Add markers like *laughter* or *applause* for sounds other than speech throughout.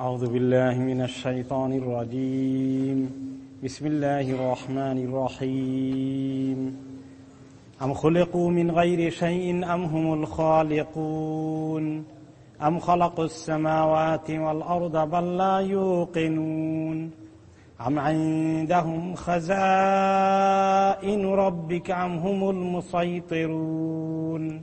أعوذ بالله من الشيطان الرجيم. بسم الله الرحمن الرحيم. أم خلقوا من غير شيء أم هم الخالقون؟ أم خلقوا السماوات والأرض بل لا يوقنون؟ أم عندهم خزائن ربك أم هم المسيطرون؟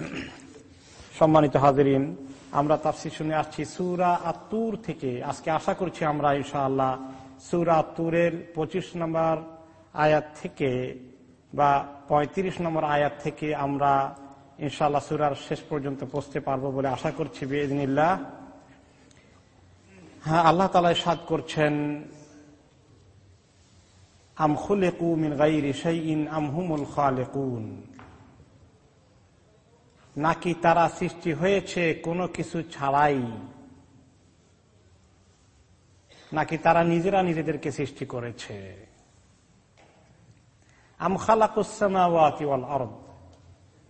*clears throat* সম্মানিত হাজরিন, আমরা তাফসি শুনে আসছি সুরা আত্তুর থেকে। আজকে আশা করছি আমরা ইনশাআল্লাহ সুরা আত্তুরের পঁচিশ নম্বর আয়াত থেকে বা ৩৫ নম্বর আয়াত থেকে আমরা ইনশাআল্লাহ সুরার শেষ পর্যন্ত পৌঁছতে পারব বলে আশা করছি বেদিনিল্লাহ হ্যাঁ আল্লাহ তালা সাদ করছেন, আম খুলেকু মিন গাইরি শাইইন, আম খালেকুন। নাকি তারা সৃষ্টি হয়েছে কোনো কিছু ছাড়াই? নাকি তারা নিজেরা নিজেদেরকে সৃষ্টি করেছে?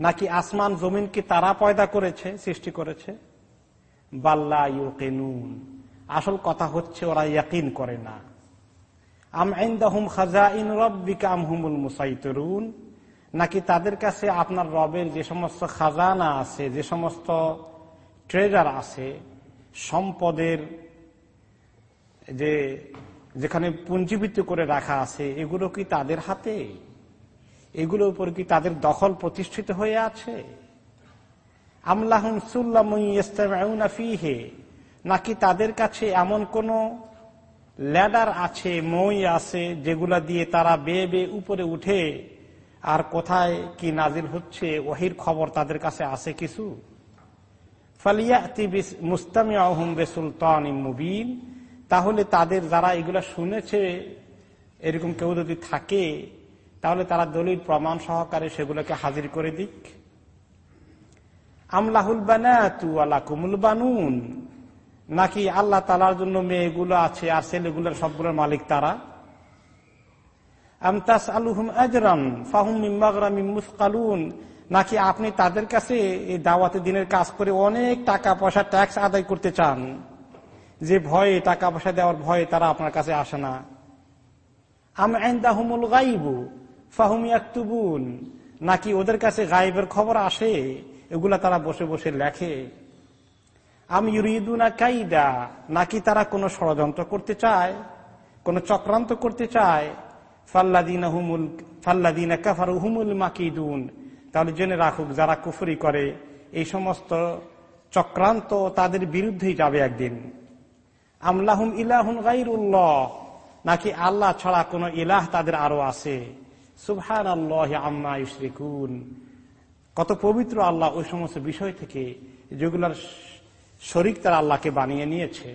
নাকি আসমান জমিনকে তারা পয়দা করেছে, সৃষ্টি করেছে? বাল্লা ইউকিনুন। আসল কথা হচ্ছে ওরা ইয়াকিন করে না। আম আইন্দাহুম খাজা ইন রব্বিকা, আম হুমুল মুসাইতরুন। নাকি তাদের কাছে আপনার রবের যে সমস্ত খাজানা আছে, যে সমস্ত ট্রেজার আছে, সম্পদের যে, যেখানে পুঞ্জীবিত করে রাখা আছে, এগুলো কি তাদের হাতে? এগুলোর উপর কি তাদের দখল প্রতিষ্ঠিত হয়ে আছে? নাকি তাদের কাছে এমন কোন ল্যাডার আছে, মই আছে, যেগুলা দিয়ে তারা বেয়ে বেয়ে উপরে উঠে আর কোথায় কি নাজিল হচ্ছে, ওহির খবর তাদের কাছে আছে কিছু? মুবিন। তাহলে তাদের যারা এগুলা শুনেছে, এরকম কেউ যদি থাকে, তাহলে তারা দলিল প্রমাণ সহকারে সেগুলোকে হাজির করে দিক। আমলাহুল বানাতু আল্লাহ কুমুল বানুন। নাকি আল্লাহ তালার জন্য মেয়েগুলো আছে আর ছেলেগুলোর সবগুলোর মালিক তারা আমতাস আলুহুম আজরাম ফাহুম মুসকালুন নাকি আপনি তাদের কাছে এই দাওয়াতে দিনের কাজ করে অনেক টাকা পয়সা ট্যাক্স আদায় করতে চান? যে ভয়ে টাকা পয়সা দেওয়ার ভয়ে তারা আপনার কাছে আসে না। নাকি ওদের কাছে গাইবের খবর আসে? এগুলা তারা বসে বসে লেখে। কাইদা, নাকি তারা কোনো ষড়যন্ত্র করতে চায়? কোন চক্রান্ত করতে চায়? হুমুল মাকিদুন। তাহলে জেনে রাখুক, যারা কুফরি করে, এই সমস্ত চক্রান্ত তাদের বিরুদ্ধেই যাবে একদিন। আমলাহুম ইলাহুন গাইরুল্লাহ, নাকি আল্লাহ ছাড়া কোন ইলাহ তাদের আরও আছে? সুবহান আল্লাহ আম্মা ইশরিকুন কত পবিত্র আল্লাহ ওই সমস্ত বিষয় থেকে, যেগুলার শরিক তারা আল্লাহকে বানিয়ে নিয়েছে।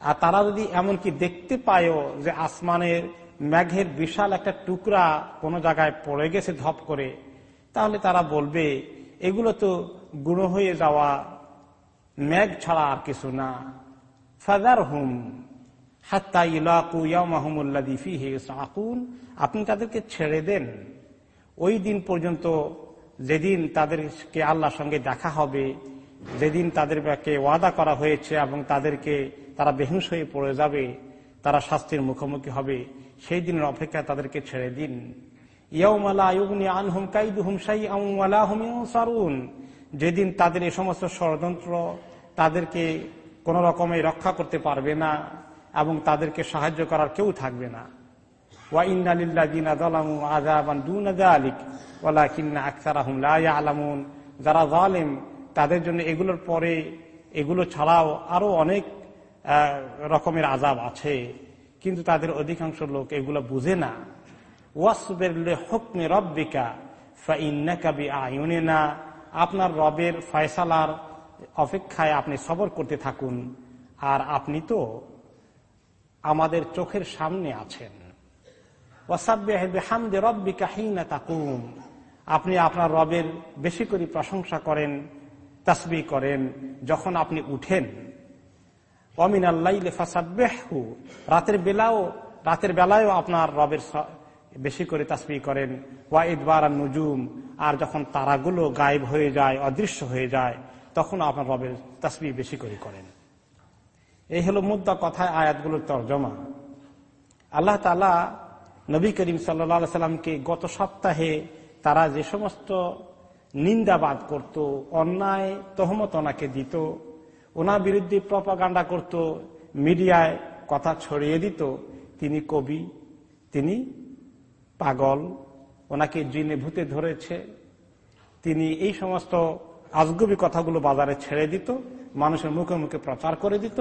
আর তারা যদি এমনকি দেখতে পায় যে আসমানের মেঘের বিশাল একটা টুকরা কোনো জায়গায় পড়ে গেছে ধপ করে, তাহলে তারা বলবে, এগুলো তো গুঁড়ো হয়ে যাওয়া মেঘ ছাড়া আর কিছু না। ফাদার হুম হাত্তা ইলাকু ইয়ামাহমুল্লাদি ফিহে সাকুন আপনি তাদেরকে ছেড়ে দেন। ওই দিন পর্যন্ত যেদিন তাদেরকে আল্লাহর সঙ্গে দেখা হবে যেদিন তাদেরকে ওয়াদা করা হয়েছে এবং তাদেরকে তারা বেহুশ হয়ে পড়ে যাবে, তারা শাস্তির মুখোমুখি হবে, সেই দিনের অপেক্ষা তাদেরকে ছেড়ে দিন। যেদিন তাদের এই সমস্ত ষড়যন্ত্র তাদেরকে কোন রকমে রক্ষা করতে পারবে না এবং তাদেরকে সাহায্য করার কেউ থাকবে না। যারা জালেম তাদের জন্য এগুলোর পরে এগুলো ছাড়াও আরও অনেক রকমের আজাব আছে। কিন্তু তাদের অধিকাংশ লোক এগুলো বুঝে না। ওয়াসবেরলে হকমে রব্বিকা আয়ুনে আপনার রবের ফয়সালার অপেক্ষায় আপনি সবর করতে থাকুন। আর আপনি তো আমাদের চোখের সামনে আছেন। আপনি আপনার রবের বেশি করে প্রশংসা করেন। তাসবি করেন যখন আপনি উঠেন। অমিন আল্লাহ রাতের বেলাও, রাতের বেলায়ও আপনার রবের বেশি করে তাসবি করেন। ওয়া ইদবার নুজুম, আর যখন তারাগুলো গায়েব হয়ে যায়, অদৃশ্য হয়ে যায়, তখন আপনার রবের তাসবি বেশি করে করেন। এই হলো মুদ্রা কথায় আয়াতগুলোর তর্জমা। আল্লাহ তালা নবী করিম সাল্লা সাল্লামকে গত সপ্তাহে তারা যে সমস্ত নিন্দাবাদ করত, অন্যায় তহমত ওনাকে দিত, ওনার বিরুদ্ধে প্রপাগান্ডা করত, মিডিয়ায় কথা ছড়িয়ে দিত। তিনি কবি, তিনি পাগল, ওনাকে জিনে ভূতে ধরেছে। তিনি এই সমস্ত আজগবি কথাগুলো বাজারে ছেড়ে দিত, মানুষের মুখে মুখে প্রচার করে দিত।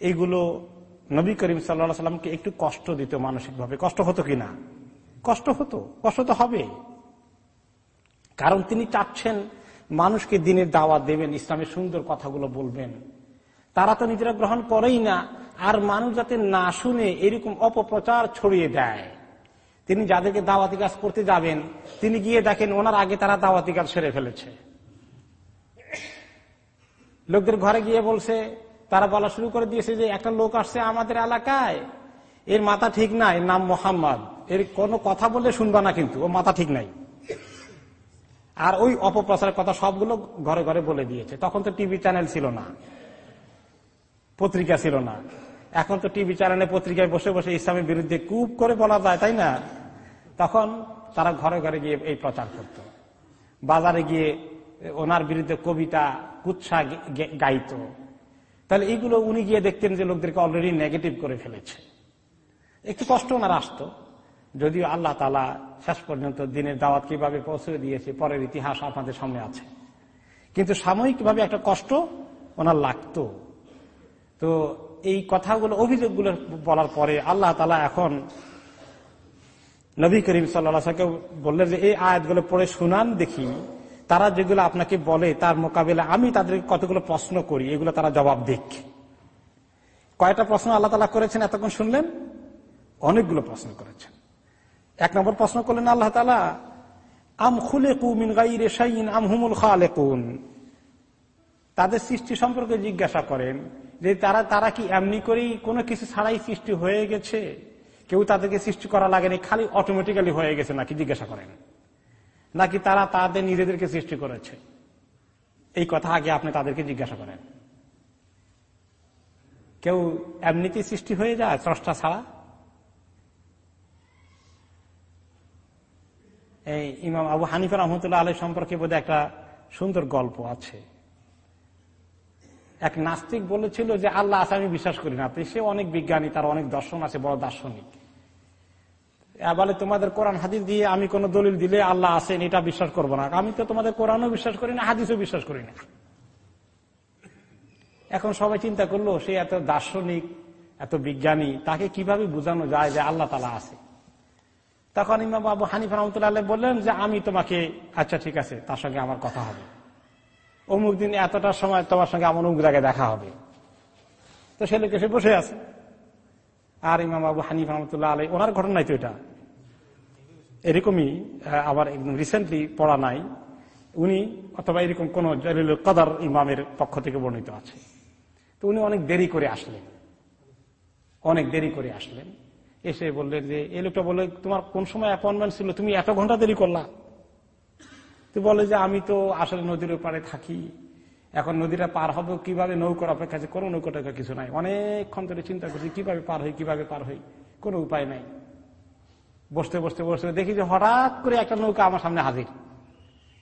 এইগুলো নবী করিম সাল্লা সাল্লামকে একটু কষ্ট দিত মানসিকভাবে। কষ্ট হতো কিনা কষ্ট হতো, কষ্ট তো হবে কারণ তিনি চাচ্ছেন মানুষকে দিনের দাওয়াত দেবেন, ইসলামের সুন্দর কথাগুলো বলবেন। তারা তো নিজেরা গ্রহণ করেই না, আর মানুষ যাতে না শুনে এরকম অপপ্রচার ছড়িয়ে দেয়। তিনি যাদেরকে দাওয়াতি কাজ করতে যাবেন, তিনি গিয়ে দেখেন ওনার আগে তারা দাওয়াতি কাজ সেরে ফেলেছে। লোকদের ঘরে গিয়ে বলছে, তারা বলা শুরু করে দিয়েছে যে একটা লোক আসছে আমাদের এলাকায়, এর মাথা ঠিক নাই নাম মোহাম্মদ। এর কোনো কথা বললে শুনবা না কিন্তু ও মাথা ঠিক নাই। আর ওই অপপ্রচারের কথা সবগুলো ঘরে ঘরে বলে দিয়েছে। তখন তো টিভি চ্যানেল ছিল না। পত্রিকা ছিল না। এখন তো টিভি চ্যানেলে পত্রিকায় বসে বসে ইসলামের বিরুদ্ধে কুপ করে বলা যায়, তাই না? তখন তারা ঘরে ঘরে গিয়ে এই প্রচার করত। বাজারে গিয়ে ওনার বিরুদ্ধে কবিতা, কুৎসা গাইত। তাহলে এইগুলো উনি গিয়ে দেখতেন যে লোকদেরকে অলরেডি নেগেটিভ করে ফেলেছে। একটু কষ্ট ওনার আসতো। যদিও আল্লাহ তালা শেষ পর্যন্ত দিনের দাওয়াত কীভাবে পৌঁছে দিয়েছে, পরের ইতিহাস আপনাদের সামনে আছে। কিন্তু সাময়িকভাবে একটা কষ্ট ওনার লাগতো। তো এই কথাগুলো, অভিযোগগুলো বলার পরে আল্লাহ তালা এখন নবী করিম সাল্লাহকে বললেন যে, এই আয়াতগুলো পড়ে শুনান দেখি। তারা যেগুলো আপনাকে বলে, তার মোকাবেলা আমি তাদেরকে কতগুলো প্রশ্ন করি, এগুলো তারা জবাব দিক। কয়টা প্রশ্ন আল্লাহ তালা করেছেন এতক্ষণ শুনলেন? অনেকগুলো প্রশ্ন করেছেন। এক নম্বর প্রশ্ন করলেন আল্লাহ তালা আম খুলে কুমিন গাইরে সাইন আম হুমুল খালেকুন। তাদের সৃষ্টি সম্পর্কে জিজ্ঞাসা করেন যে তারা তারা কি এমনি করেই কোনো কিছু ছাড়াই সৃষ্টি হয়ে গেছে? কেউ তাদেরকে সৃষ্টি করা লাগেনি, খালি অটোমেটিক্যালি হয়ে গেছে নাকি জিজ্ঞাসা করেন। নাকি তারা তাদের নিজেদেরকে সৃষ্টি করেছে? এই কথা আগে আপনি তাদেরকে জিজ্ঞাসা করেন। কেউ এমনিতেই সৃষ্টি হয়ে যায়, স্রষ্টা ছাড়া? এই ইমাম আবু হানিফা রহমতুল্লাহ আলহ সম্পর্কে বোধ একটা সুন্দর গল্প আছে। এক নাস্তিক বলেছিল যে, আল্লাহ আছে, আমি বিশ্বাস করি না। সে অনেক বিজ্ঞানী, তার অনেক দর্শন আছে, বড় দার্শনিক। বলে, তোমাদের কোরআন হাদিস দিয়ে আমি কোন দলিল দিলে আল্লাহ আছেন, এটা বিশ্বাস করব না। আমি তো তোমাদের কোরআনও বিশ্বাস করি না, হাদিসও বিশ্বাস করি না। এখন সবাই চিন্তা করল, সে এত দার্শনিক, এত বিজ্ঞানী, তাকে কীভাবে বোঝানো যায় যে আল্লাহ তালা আছে? তখন ইমাম বাবু হানিফ রহমতুল্লাহ বললেন যে, আমি তোমাকে আচ্ছা ঠিক আছে, তার সঙ্গে আমার কথা হবে। অমুক দিন এতটার সময় তোমার সঙ্গে আমার অমুক জায়গায় দেখা হবে। তো সে লোক এসে বসে আছে। আর ইমাম বাবু হানিফ রহমতুল্লাহ আলাই ওনার ঘটনাই তো এটা। এরকমই আবার একদম রিসেন্টলি পড়া নাই। উনি অথবা এরকম কোন জলিল কদার ইমামের পক্ষ থেকে বর্ণিত আছে। তো উনি অনেক দেরি করে আসলেন। অনেক দেরি করে আসলেন। এসে বললেন যে এই লোকটা বলে তোমার কোন সময় অ্যাপয়েন্টমেন্ট ছিল? তুমি এত ঘণ্টা দেরি করলা? তো বলে যে, আমি তো আসলে নদীর ওপারে থাকি। এখন নদীটা পার হবে কীভাবে? নৌকার অপেক্ষা কোনো নৌকা টোকা কিছু নাই। অনেকক্ষণ ধরে চিন্তা করছি, কীভাবে পার হই, কীভাবে পার হই? কোনো উপায় নাই। বসতে বসতে বসতে দেখি যে, হঠাৎ করে একটা নৌকা আমার সামনে হাজির।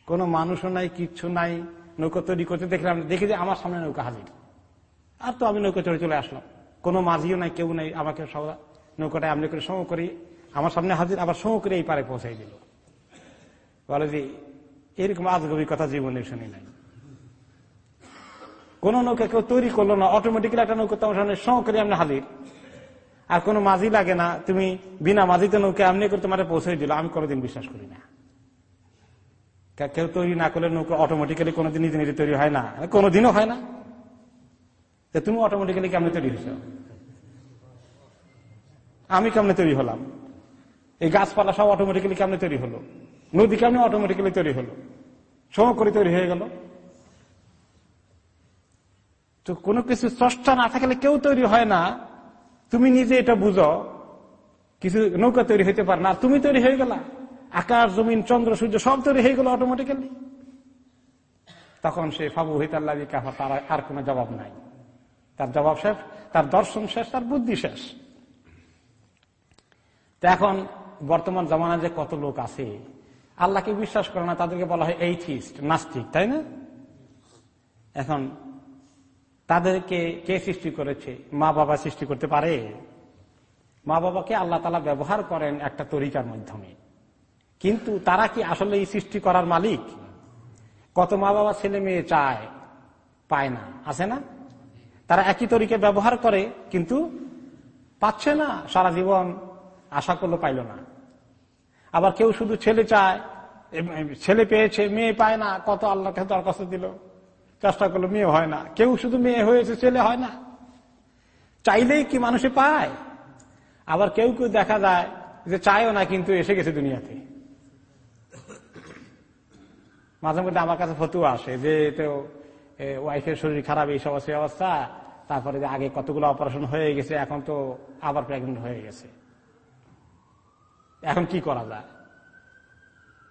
কোনো মানুষও নাই, কিচ্ছু নাই। নৌকা তৈরি করতে দেখলাম, দেখি যে আমার সামনে নৌকা হাজির। আর তো আমি নৌকা চড়ে চলে আসলাম। কোনো মাঝিও নাই, কেউ নাই, আমাকে সব নৌকাটা এমনি করে সঙ্গ করি, আমার সামনে হাজির, আবার সঙ্গ করে এই পারে পৌঁছাই দিল। বলে যে, এরকম আজগবি কথা জীবনে শুনি নাই। কোন নৌকা কেউ তৈরি করল না অটোমেটিক্যালি একটা নৌকা তোমার সামনে সঙ্গ করে এমনি হাজির। আর কোনো মাঝি লাগে না, তুমি বিনা মাঝিতে নৌকা এমনি করে তোমার পৌঁছে দিল, আমি কোনোদিন বিশ্বাস করি না। কেউ তৈরি না করলে নৌকা অটোমেটিক্যালি কোনোদিন নিজে নিজে তৈরি হয় না, কোনোদিনও হয় না। তুমি অটোমেটিক্যালি কেমনে তৈরি হয়েছ? আমি কেমনে তৈরি হলাম? এই গাছপালা সব অটোমেটিক্যালি কেমনে তৈরি হলো? নদী কেমনে অটোমেটিক্যালি তৈরি হলো? সম করে তৈরি হয়ে গেল। তো কোনো কিছু স্রষ্টা না থাকলে কেউ তৈরি হয় না। তুমি নিজে এটা বুঝো। কিছু নৌকা তৈরি হইতে পারে না। তুমি তৈরি হয়ে গেলা। আকাশ, জমিন, চন্দ্র, সূর্য সব তৈরি হয়ে গেল অটোমেটিক্যালি তখন সে ফাবু হিতাল্লাহ কাফা তার আর কোনো জবাব নাই। তার জবাব শেষ, তার দর্শন শেষ, তার বুদ্ধি শেষ। তো এখন বর্তমান জমানায় যে কত লোক আছে, আল্লাহকে বিশ্বাস করে না, তাদেরকে বলা হয় এইথিস্ট নাস্তিক, তাই না? এখন তাদেরকে কে সৃষ্টি করেছে? মা বাবা সৃষ্টি করতে পারে? মা বাবাকে আল্লাহ তালা ব্যবহার করেন একটা তরিকার মাধ্যমে। কিন্তু তারা কি আসলে এই সৃষ্টি করার মালিক? কত মা বাবা ছেলে মেয়ে চায়, পায় না, আছে না? তারা একই তরিকে ব্যবহার করে, কিন্তু পাচ্ছে না সারা জীবন। আশা করল পাইল না। আবার কেউ শুধু ছেলে চায় ছেলে পেয়েছে, মেয়ে পায় না, কত আল্লাহকে দরখাস্ত দিল। চেষ্টা করল মেয়ে হয় না। কেউ শুধু মেয়ে হয়েছে, ছেলে হয় না। চাইলেই কি মানুষে পায়? আবার কেউ কেউ দেখা যায় যে চায়ও না, কিন্তু এসে গেছে দুনিয়াতে। মাঝে মধ্যে আমার কাছে ফতুয়া আসে যে, তো ওয়াইফের শরীর খারাপ, এই সমস্ত অবস্থা, তারপরে যে আগে কতগুলো অপারেশন হয়ে গেছে, এখন তো আবার প্রেগনেন্ট হয়ে গেছে। এখন কি করা যায়?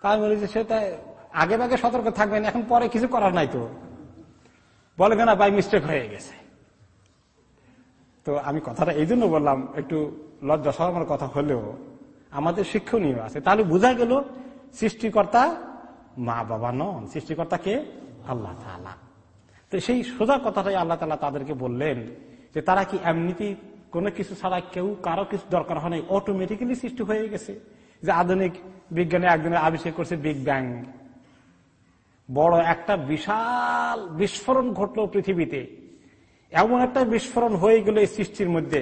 তাই বলি যে সেটা আগে আগে সতর্ক থাকবেন, এখন পরে কিছু করার নাই তো। বলে কেনা বাই মিস্টেক হয়ে গেছে। তো আমি কথাটা এই জন্য বললাম, একটু লজ্জা সহমার কথা হলেও আমাদের শিক্ষণীয় আছে। তাহলে বোঝা গেল, সৃষ্টিকর্তা মা বাবা নন। সৃষ্টিকর্তা কে? আল্লাহ তো সেই সোজা কথাটাই আল্লাহ তালা তাদেরকে বললেন যে তারা কি এমনিতেই কোনো কিছু ছাড়া কেউ, কারও কিছু দরকার হয় অটোমেটিক্যালি সৃষ্টি হয়ে গেছে যে আধুনিক বিজ্ঞানী একজনের আবিষ্কার করছে বিগ ব্যাং বড় একটা বিশাল বিস্ফোরণ ঘটলো পৃথিবীতে। এমন একটা বিস্ফোরণ হয়ে গেল এই সৃষ্টির মধ্যে।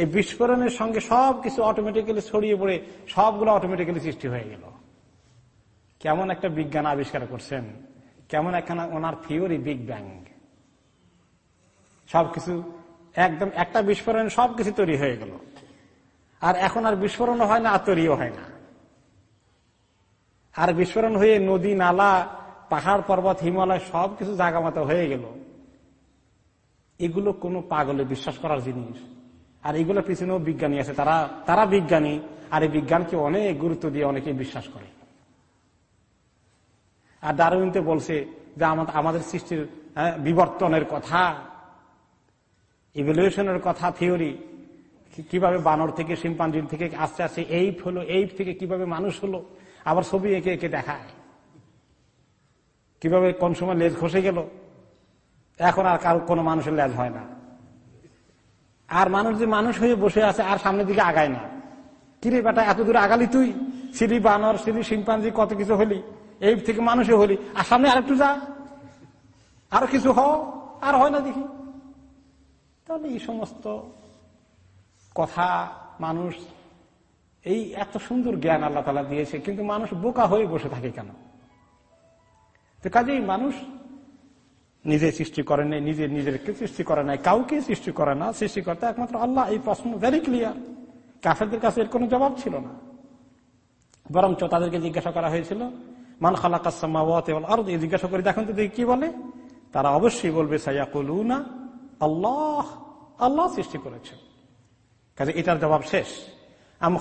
এই বিস্ফোরণের সঙ্গে সব কিছু অটোমেটিক্যালি ছড়িয়ে পড়ে, সবগুলো অটোমেটিক্যালি সৃষ্টি হয়ে গেল। কেমন একটা বিজ্ঞান আবিষ্কার করছেন, কেমন একখানা ওনার থিওরি বিগ ব্যাং সবকিছু একদম একটা বিস্ফোরণ সবকিছু তৈরি হয়ে গেল। আর এখন আর বিস্ফোরণ হয় না, আর তৈরিও হয় না। আর বিস্ফোরণ হয়ে নদী, নালা, পাহাড়, পর্বত, হিমালয় সবকিছু জায়গা মতো হয়ে গেল। এগুলো কোনো পাগলে বিশ্বাস করার জিনিস। আর এগুলো পিছনেও বিজ্ঞানী আছে। তারা তারা বিজ্ঞানী, আর এই বিজ্ঞানকে অনেক গুরুত্ব দিয়ে অনেকে বিশ্বাস করে। আর ডারউইনতে বলছে যে আমাদের সৃষ্টির বিবর্তনের কথা ইভলিউশনের কথা থিওরি কীভাবে বানর থেকে শিম্পাঞ্জিন থেকে আস্তে আস্তে এইপ হলো এইপ থেকে কীভাবে মানুষ হলো, আবার ছবি এঁকে এঁকে দেখায়। কীভাবে কোন সময় লেজ খসে গেল, এখন আর কারও, কোনো মানুষের লেজ হয় না। আর মানুষ যে মানুষ হয়ে বসে আছে, আর সামনের দিকে আগায় না। কিরে বেটা, এত দূরে আগালি তুই? সিঁড়ি বানর, সিঁড়ি শিম্পাঞ্জি, কত কিছু হলি? এই থেকে মানুষে হলি। আর সামনে আরেকটু যা। আরও কিছু হ। আর হয় না দেখি। তাহলে এই সমস্ত কথা মানুষ, এই এত সুন্দর জ্ঞান আল্লাহ তালা দিয়েছে, কিন্তু মানুষ বোকা হয়ে বসে থাকে কেন? তো কাজেই মানুষ নিজে সৃষ্টি করে নাই, নিজে নিজেরকে সৃষ্টি করে নাই, কাউকে সৃষ্টি করে না সৃষ্টি করতে একমাত্র আল্লাহ, এই প্রশ্ন ভেরি ক্লিয়ার কাফেরদের কাছে এর কোনো জবাব ছিল না। বরঞ্চ তাদেরকে জিজ্ঞাসা করা হয়েছিল, মান খালাকাসমাওয়াত আর জিজ্ঞাসা করে দেখেন তো দেখি কি বলে। তারা অবশ্যই বলবে সাইয়া সাইয়াকুলুনা আল্লাহ আল্লাহ সৃষ্টি করেছেন। কাজে এটার জবাব শেষ। আম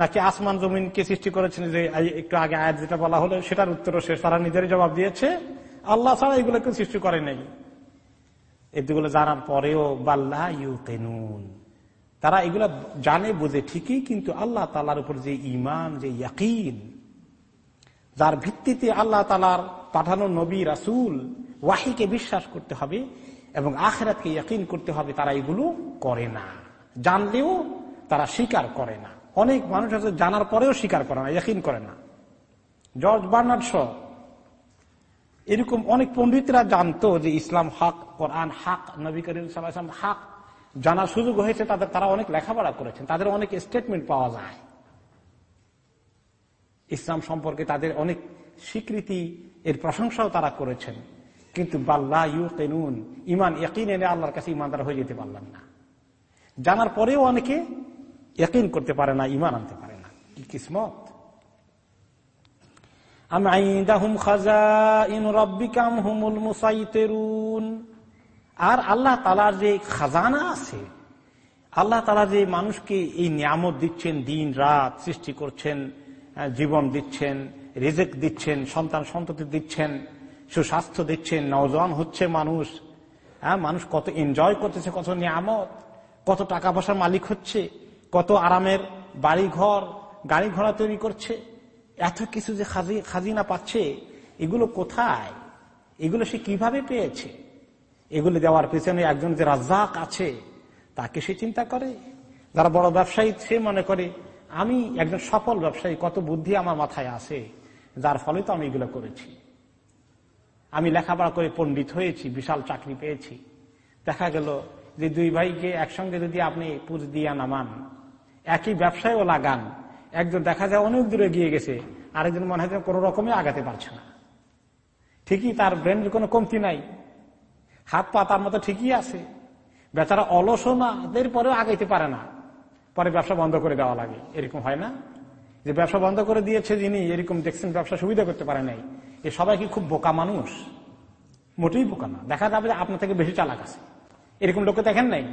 নাকি আসমান জমিনকে সৃষ্টি করেছেন যে একটু আগে আয়াত যেটা বলা হলো, সেটার উত্তরও শেষ। তারা নিজেরই জবাব দিয়েছে, আল্লাহ ছাড়া এগুলোকে সৃষ্টি করে নাই। এগুলো জানার পরেও বাল্লা ইউ কেনুন তারা এগুলো জানে, বুঝে ঠিকই, কিন্তু আল্লাহ তালার উপর যে ইমান যে ইয়াকিন যার ভিত্তিতে আল্লাহ তালার পাঠানো নবী, রাসুল ওয়াহিকে বিশ্বাস করতে হবে এবং আখেরাতকে ইয়াকিন করতে হবে, তারা এগুলো করে না। জানলেও তারা স্বীকার করে না। অনেক মানুষ আছে, জানার পরেও স্বীকার করে না, ইয়াকিন করে না। জর্জ বার্নার্ড শ এরকম অনেক পণ্ডিতরা জানতো যে ইসলাম হক, কোরআন হাক, নবী করিম হাক জানার সুযোগ হয়েছে, তাদের, তারা অনেক লেখাপড়া করেছেন, তাদের অনেক স্টেটমেন্ট পাওয়া যায়। ইসলাম সম্পর্কে তাদের অনেক স্বীকৃতি, এর প্রশংসাও তারা করেছেন। কিন্তু বাল্লা ইউ তেনুন ইমান একই এনে আল্লাহর কাছে ইমানদার হয়ে যেতে পারলাম না। জানার পরেও অনেকে একই করতে পারে না, ইমান আনতে পারে না। কি কিসমত। আর আল্লাহ তালার যে খাজানা আছে, আল্লাহ তালা যে মানুষকে এই নিয়ামত দিচ্ছেন, দিন, রাত সৃষ্টি করছেন জীবন দিচ্ছেন, রেজেক দিচ্ছেন, সন্তান সন্ততি দিচ্ছেন, সুস্বাস্থ্য দিচ্ছেন নওজোয়ান হচ্ছে মানুষ। হ্যাঁ মানুষ কত এনজয় করতেছে, কত নিয়ামত, কত টাকা পয়সার মালিক হচ্ছে, কত আরামের বাড়ি ঘর গাড়ি ঘোড়া তৈরি করছে, এত কিছু যে খাজিনা পাচ্ছে, এগুলো কোথায়? এগুলো সে কীভাবে পেয়েছে? এগুলো দেওয়ার পেছনে একজন যে রাজাক আছে, তাকে সে চিন্তা করে। যারা বড় ব্যবসায়ী, সে মনে করে আমি একজন সফল ব্যবসায়ী, কত বুদ্ধি আমার মাথায় আছে, যার ফলে তো আমি এগুলো করেছি। আমি লেখাপড়া করে পণ্ডিত হয়েছি, বিশাল চাকরি পেয়েছি। দেখা গেল যে দুই ভাইকে একসঙ্গে যদি আপনি পুজ দিয়া নামান, একই ব্যবসায়ও লাগান, একজন দেখা যায় অনেক দূরে গিয়ে গেছে, আরেকজন মনে হয় কোনো রকমে আগাতে পারছে না। ঠিকই তার ব্রেনের কোনো কমতি নাই, হাত পা তার মতো ঠিকই আছে, বেচারা অলসও না পরেও আগাইতে পারে না। পরে ব্যবসা বন্ধ করে দেওয়া লাগে। এরকম হয় না? যে ব্যবসা বন্ধ করে দিয়েছে যিনি, এরকম দেখছেন ব্যবসা সুবিধা করতে পারে নাই। এ সবাই কি খুব বোকা মানুষ? মোটেই বোকা না। দেখা যাবে যে আপনার থেকে বেশি চালাক আছে। এরকম লোককে দেখেন নাই?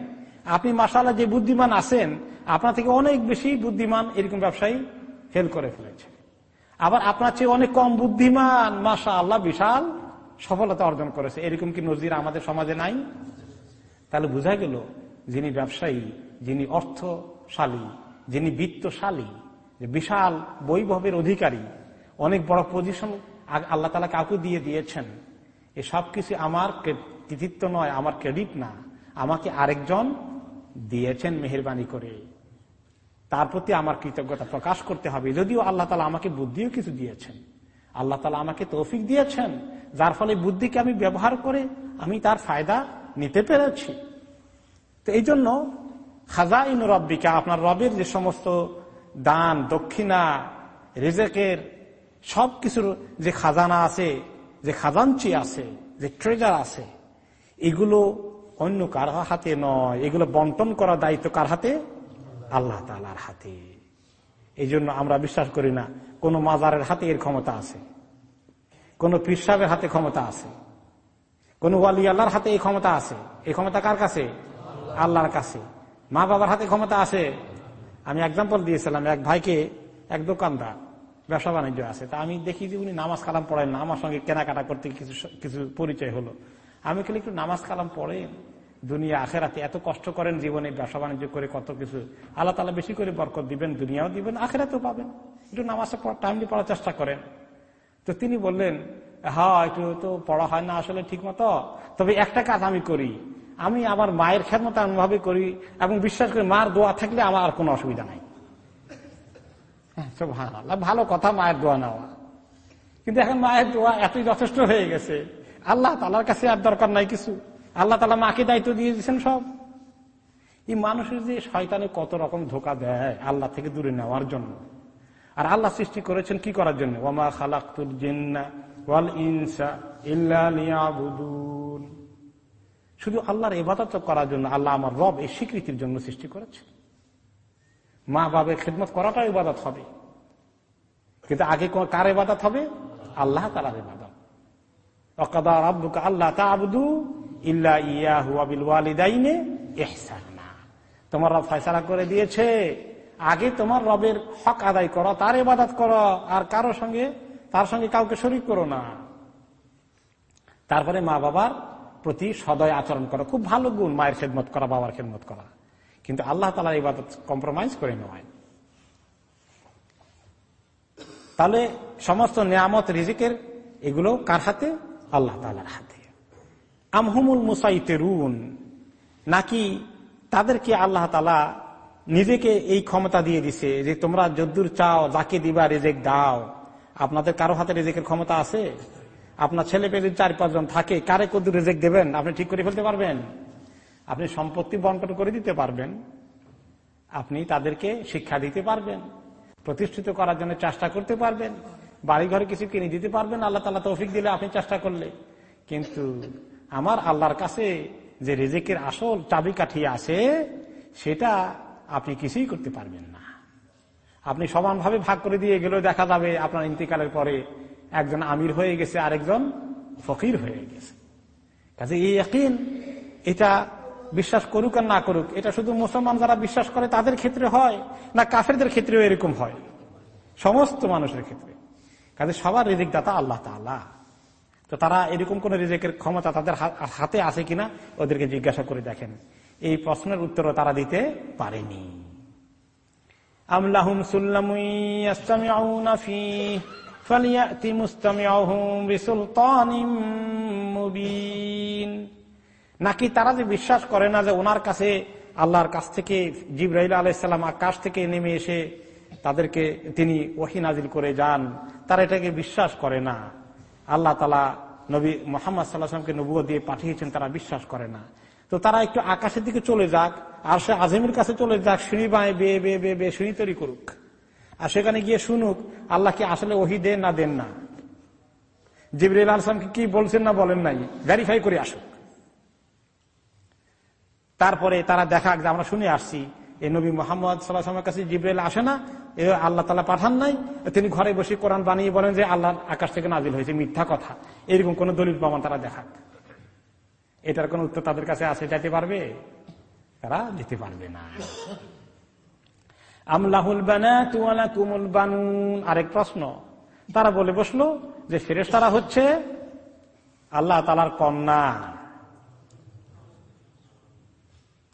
আপনি মাসাল্লাহ যে বুদ্ধিমান আছেন, আপনার থেকে অনেক বেশি বুদ্ধিমান এরকম ব্যবসায়ী ফেল করে ফেলেছে। আবার আপনার চেয়ে অনেক কম বুদ্ধিমান মাসা আল্লাহ বিশাল সফলতা অর্জন করেছে। এরকম কি নজির আমাদের সমাজে নাই? তাহলে বোঝা গেল, যিনি ব্যবসায়ী, যিনি অর্থশালী যিনি বিত্তশালী বিশাল বৈভবের অধিকারী, অনেক বড় পজিশন আল্লাহ তালা কাউকে দিয়ে দিয়েছেন। এ সব কিছু আমার কৃতিত্ব নয়, আমার ক্রেডিট না। আমাকে আরেকজন দিয়েছেন মেহরবানি করে। তার প্রতি আমার কৃতজ্ঞতা প্রকাশ করতে হবে। যদিও আল্লাহ তালা আমাকে বুদ্ধিও কিছু দিয়েছেন। আল্লাহ তালা আমাকে তৌফিক দিয়েছেন, যার ফলে বুদ্ধিকে আমি ব্যবহার করে আমি তার ফায়দা নিতে পেরেছি। তো এই জন্য খাজা ইন রব্বিকা, আপনার রবের যে সমস্ত দান, দক্ষিণা, রেজেকের সব কিছুর যে খাজানা আছে, যে খাজানচি আছে, যে ট্রেজার আছে, এগুলো অন্য কার হাতে নয়। এগুলো বন্টন করার দায়িত্ব কার হাতে? আল্লাহ তালার হাতে। এই জন্য আমরা বিশ্বাস করি না, কোন মাজারের হাতে এর ক্ষমতা আছে, কোন পিসাবের হাতে ক্ষমতা আছে, কোন ওয়ালি আল্লাহর হাতে এই ক্ষমতা আছে। এই ক্ষমতা কার কাছে? আল্লাহর কাছে। মা বাবার হাতে ক্ষমতা আছে। আমি এক্সাম্পল দিয়েছিলাম, এক ভাইকে এক দোকানদার, ব্যবসা বাণিজ্য আছে। তা আমি দেখি যে উনি নামাজ কালাম পড়েন না, আমার সঙ্গে কেনাকাটা করতে কিছু কিছু পরিচয় হলো। আমি খেলে একটু নামাজ কালাম পড়েন। দুনিয়া, আখেরাতে এত কষ্ট করেন জীবনে ব্যবসা বাণিজ্য করে কত কিছু। আল্লাহ তালা বেশি করে বরকত দিবেন, দুনিয়াও দিবেন, আখেরাতেও পাবেন। একটু নামাজটা টাইমলি পড়ার চেষ্টা করেন। তো তিনি বললেন হ্যাঁ একটু তো পড়া হয় না আসলে ঠিক মতো তবে একটা কাজ আমি করি। আমি আমার মায়ের খেদমত এমনভাবে করি এবং বিশ্বাস করি মার দোয়া থাকলে আমার আর কোনো অসুবিধা নাই। হ্যাঁ, ভালো কথা মায়ের দোয়া নেওয়া। কিন্তু এখন মায়ের দোয়া এতই যথেষ্ট হয়ে গেছে আল্লাহ তালার কাছে আর দরকার নাই কিছু। আল্লাহ তালা মাকে দায়িত্ব দিয়ে দিয়েছেন সব। এই মানুষের যে শয়তানে কত রকম ধোকা দেয় আল্লাহ থেকে দূরে নেওয়ার জন্য। আর আল্লাহ সৃষ্টি করেছেন কি করার জন্য? ওমা খালাকুল জিন্না ওয়াল ইনসা ইবুদুন শুধু আল্লাহর এবাদত করার জন্য আল্লাহ আমার রব এই স্বীকৃতির জন্য সৃষ্টি করেছে। মা বাবের খেদমত করাটা ইবাদত হবে। কিন্তু আগে কার ইবাদত হবে? আল্লাহ তালার ইবাদত। অকাদা রব্বুকা আল্লাহ তা আবদু ইল্লা তোমার রব ফয়সালা করে দিয়েছে। আগে তোমার রবের হক আদায় করো, তার ইবাদত করো, আর কারও সঙ্গে তার সঙ্গে কাউকে শরিক করো না। তারপরে মা বাবার প্রতি সদয় আচরণ করা। খুব ভালো গুণ মায়ের খেদমত করা, বাবার খেদমত করা। কিন্তু আল্লাহ তালার ইবাদত কম্প্রোমাইজ করে নেওয়ায়। তাহলে সমস্ত নিয়ামত, রিজিকের এগুলো কার হাতে? আল্লাহ তালার হাতে। আমহুমুল মুসাইতেরুন। নাকি তাদেরকে আল্লাহ তালা নিজেকে এই ক্ষমতা দিয়ে দিছে যে তোমরা যদ্দুর চাও, যাকে দিবা রেজেক দাও। আপনাদের কারও হাতে রেজেকের ক্ষমতা আছে? আপনার ছেলে পেলে চার পাঁচজন থাকে, কারে কত রেজেক্ট দেবেন? আপনি ঠিক করে ফেলতে পারবেন? আপনি সম্পত্তি বন্টন করে দিতে পারবেন। আপনি তাদেরকে শিক্ষা দিতে পারবেন। প্রতিষ্ঠিত করার জন্য চেষ্টা করতে পারবেন। বাড়ি ঘরে কিছু কিনে দিতে পারবেন, আল্লাহ তালা তৌফিক দিলে আপনি চেষ্টা করলে। কিন্তু আমার আল্লাহর কাছে যে রেজেকের আসল চাবিকাঠি আছে, সেটা আপনি কিছুই করতে পারবেন না। আপনি সমানভাবে ভাগ করে দিয়ে গেলেও দেখা যাবে আপনার ইন্তিকালের পরে একজন আমির হয়ে গেছে, আরেকজন ফকির হয়ে গেছে। কাজে এই একদিন এটা বিশ্বাস করুক আর না করুক, এটা শুধু মুসলমান যারা বিশ্বাস করে তাদের ক্ষেত্রে হয়, না কাফেরদের ক্ষেত্রেও এরকম হয়? সমস্ত মানুষের ক্ষেত্রে। কাজে সবার রিজিক দাতা আল্লাহ তাল্লাহ তো তারা এরকম কোন রিজেকের ক্ষমতা তাদের হাতে আছে কিনা, ওদেরকে জিজ্ঞাসা করে দেখেন। এই প্রশ্নের উত্তরও তারা দিতে পারেনি। আমলাহুম নাকি তারা যে বিশ্বাস করে না যে ওনার কাছে আল্লাহর কাছ থেকে জিব্রাহিল আলাইসাল্লাম আকাশ থেকে নেমে এসে তাদেরকে তিনি ওহি নাজিল করে যান, তারা এটাকে বিশ্বাস করে না। আল্লাহ তালা নবী মোহাম্মদ সাল্লাহামকে নবুয় দিয়ে পাঠিয়েছেন, তারা বিশ্বাস করে না। তো তারা একটু আকাশের দিকে চলে যাক, আর সে আজমের কাছে চলে যাক, সিঁড়ি বাঁয়ে বে বে বে বে সিঁড়ি তৈরি করুক। আর সেখানে গিয়ে শুনুক, আল্লাহ কি আসলে ওহি দেন না দেন না? জিবরিল আলসালামকে কি বলছেন না বলেন নাই? ভেরিফাই করে আসুক। তারপরে তারা দেখা যে আমরা শুনে আসছি এই নবী মোহাম্মদ সাল্লাহামের কাছে জিব্রাইল আসে না, এ আল্লাহ তালা পাঠান নাই, তিনি ঘরে বসে কোরআন বানিয়ে বলেন যে আল্লাহ আকাশ থেকে নাজিল হয়েছে, মিথ্যা কথা। এরকম কোন দলিল প্রমাণ তারা দেখাক। এটার কোন উত্তর তাদের কাছে আসে যেতে পারবে? তারা যেতে পারবে না। আমলাহুল কুমুল বানুন। আরেক প্রশ্ন। তারা বলে বসল যে ফেরেস তারা হচ্ছে আল্লাহ তালার কন্যা।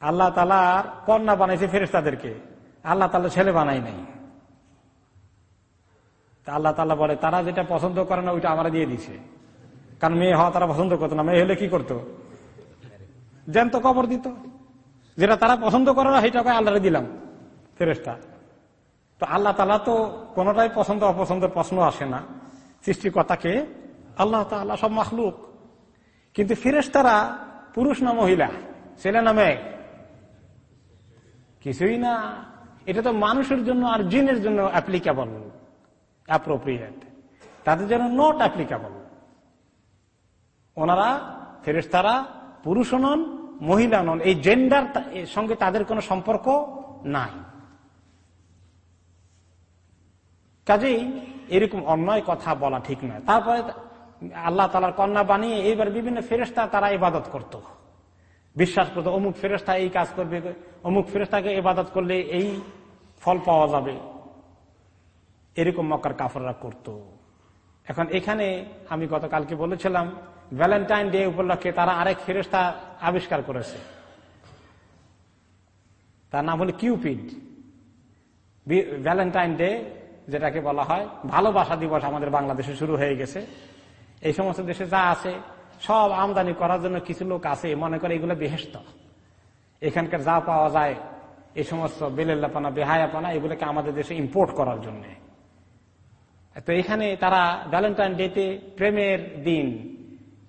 আল্লাহ তালার কন্যা বানাইছে ফেরেস্তাদেরকে আল্লাহ তালা ছেলে বানাই নাই। আল্লাহ তালা বলে, তারা যেটা পছন্দ করে না, ওইটা আমরা দিয়ে দিছে। কারণ মেয়ে হওয়া তারা পছন্দ করতো না। মেয়ে হলে কি করতো? জ্যান্ত কবর দিত। যেটা তারা পছন্দ করে না, সেটাকে আল্লাহ দিলাম। ফেরেস্তা তো আল্লাহ তালা তো কোনটাই পছন্দ, অপছন্দের প্রশ্ন আসে না। সৃষ্টিকর্তাকে আল্লাহ তাল্লাহ সব মাখলুক। কিন্তু ফিরেস্তারা পুরুষ না মহিলা? ছেলে না মেয়ে? কিছুই না। এটা তো মানুষের জন্য আর জিনের জন্য অ্যাপ্লিকেবল অ্যাপ্রোপ্রিয়েট তাদের জন্য নট অ্যাপ্লিকেবল ওনারা ফেরেস্তারা পুরুষ নন মহিলা নন। এই জেন্ডার সঙ্গে তাদের কোনো সম্পর্ক নাই। কাজেই এরকম অন্যায় কথা বলা ঠিক নয়। তারপরে আল্লাহ তালার কন্যা বানিয়ে এইবার বিভিন্ন ফেরেস্তা তারা ইবাদত করত। বিশ্বাস করতো অমুক ফেরেস্তা এই কাজ করবে, অমুক ফেরেস্তাকে ইবাদত করলে এই ফল পাওয়া যাবে। এরকম মক্কার কাফররা করত। এখন এখানে আমি গতকালকে বলেছিলাম, ভ্যালেন্টাইন ডে উপলক্ষে তারা আরেক ফেরেস্তা আবিষ্কার করেছে। তার নাম হলো কিউপিড। ভ্যালেন্টাইন ডে যেটাকে বলা হয় ভালোবাসা দিবস আমাদের বাংলাদেশে শুরু হয়ে গেছে। এই সমস্ত দেশে যা আছে, সব আমদানি করার জন্য কিছু লোক আছে, মনে করে এগুলো বেহেস্ত এখানকার যা পাওয়া যায়, এই সমস্ত বেলেল্লাপানা, বেহায়াপানা, এগুলোকে আমাদের দেশে ইম্পোর্ট করার জন্য। তো এখানে তারা ভ্যালেন্টাইন ডেতে প্রেমের দিন।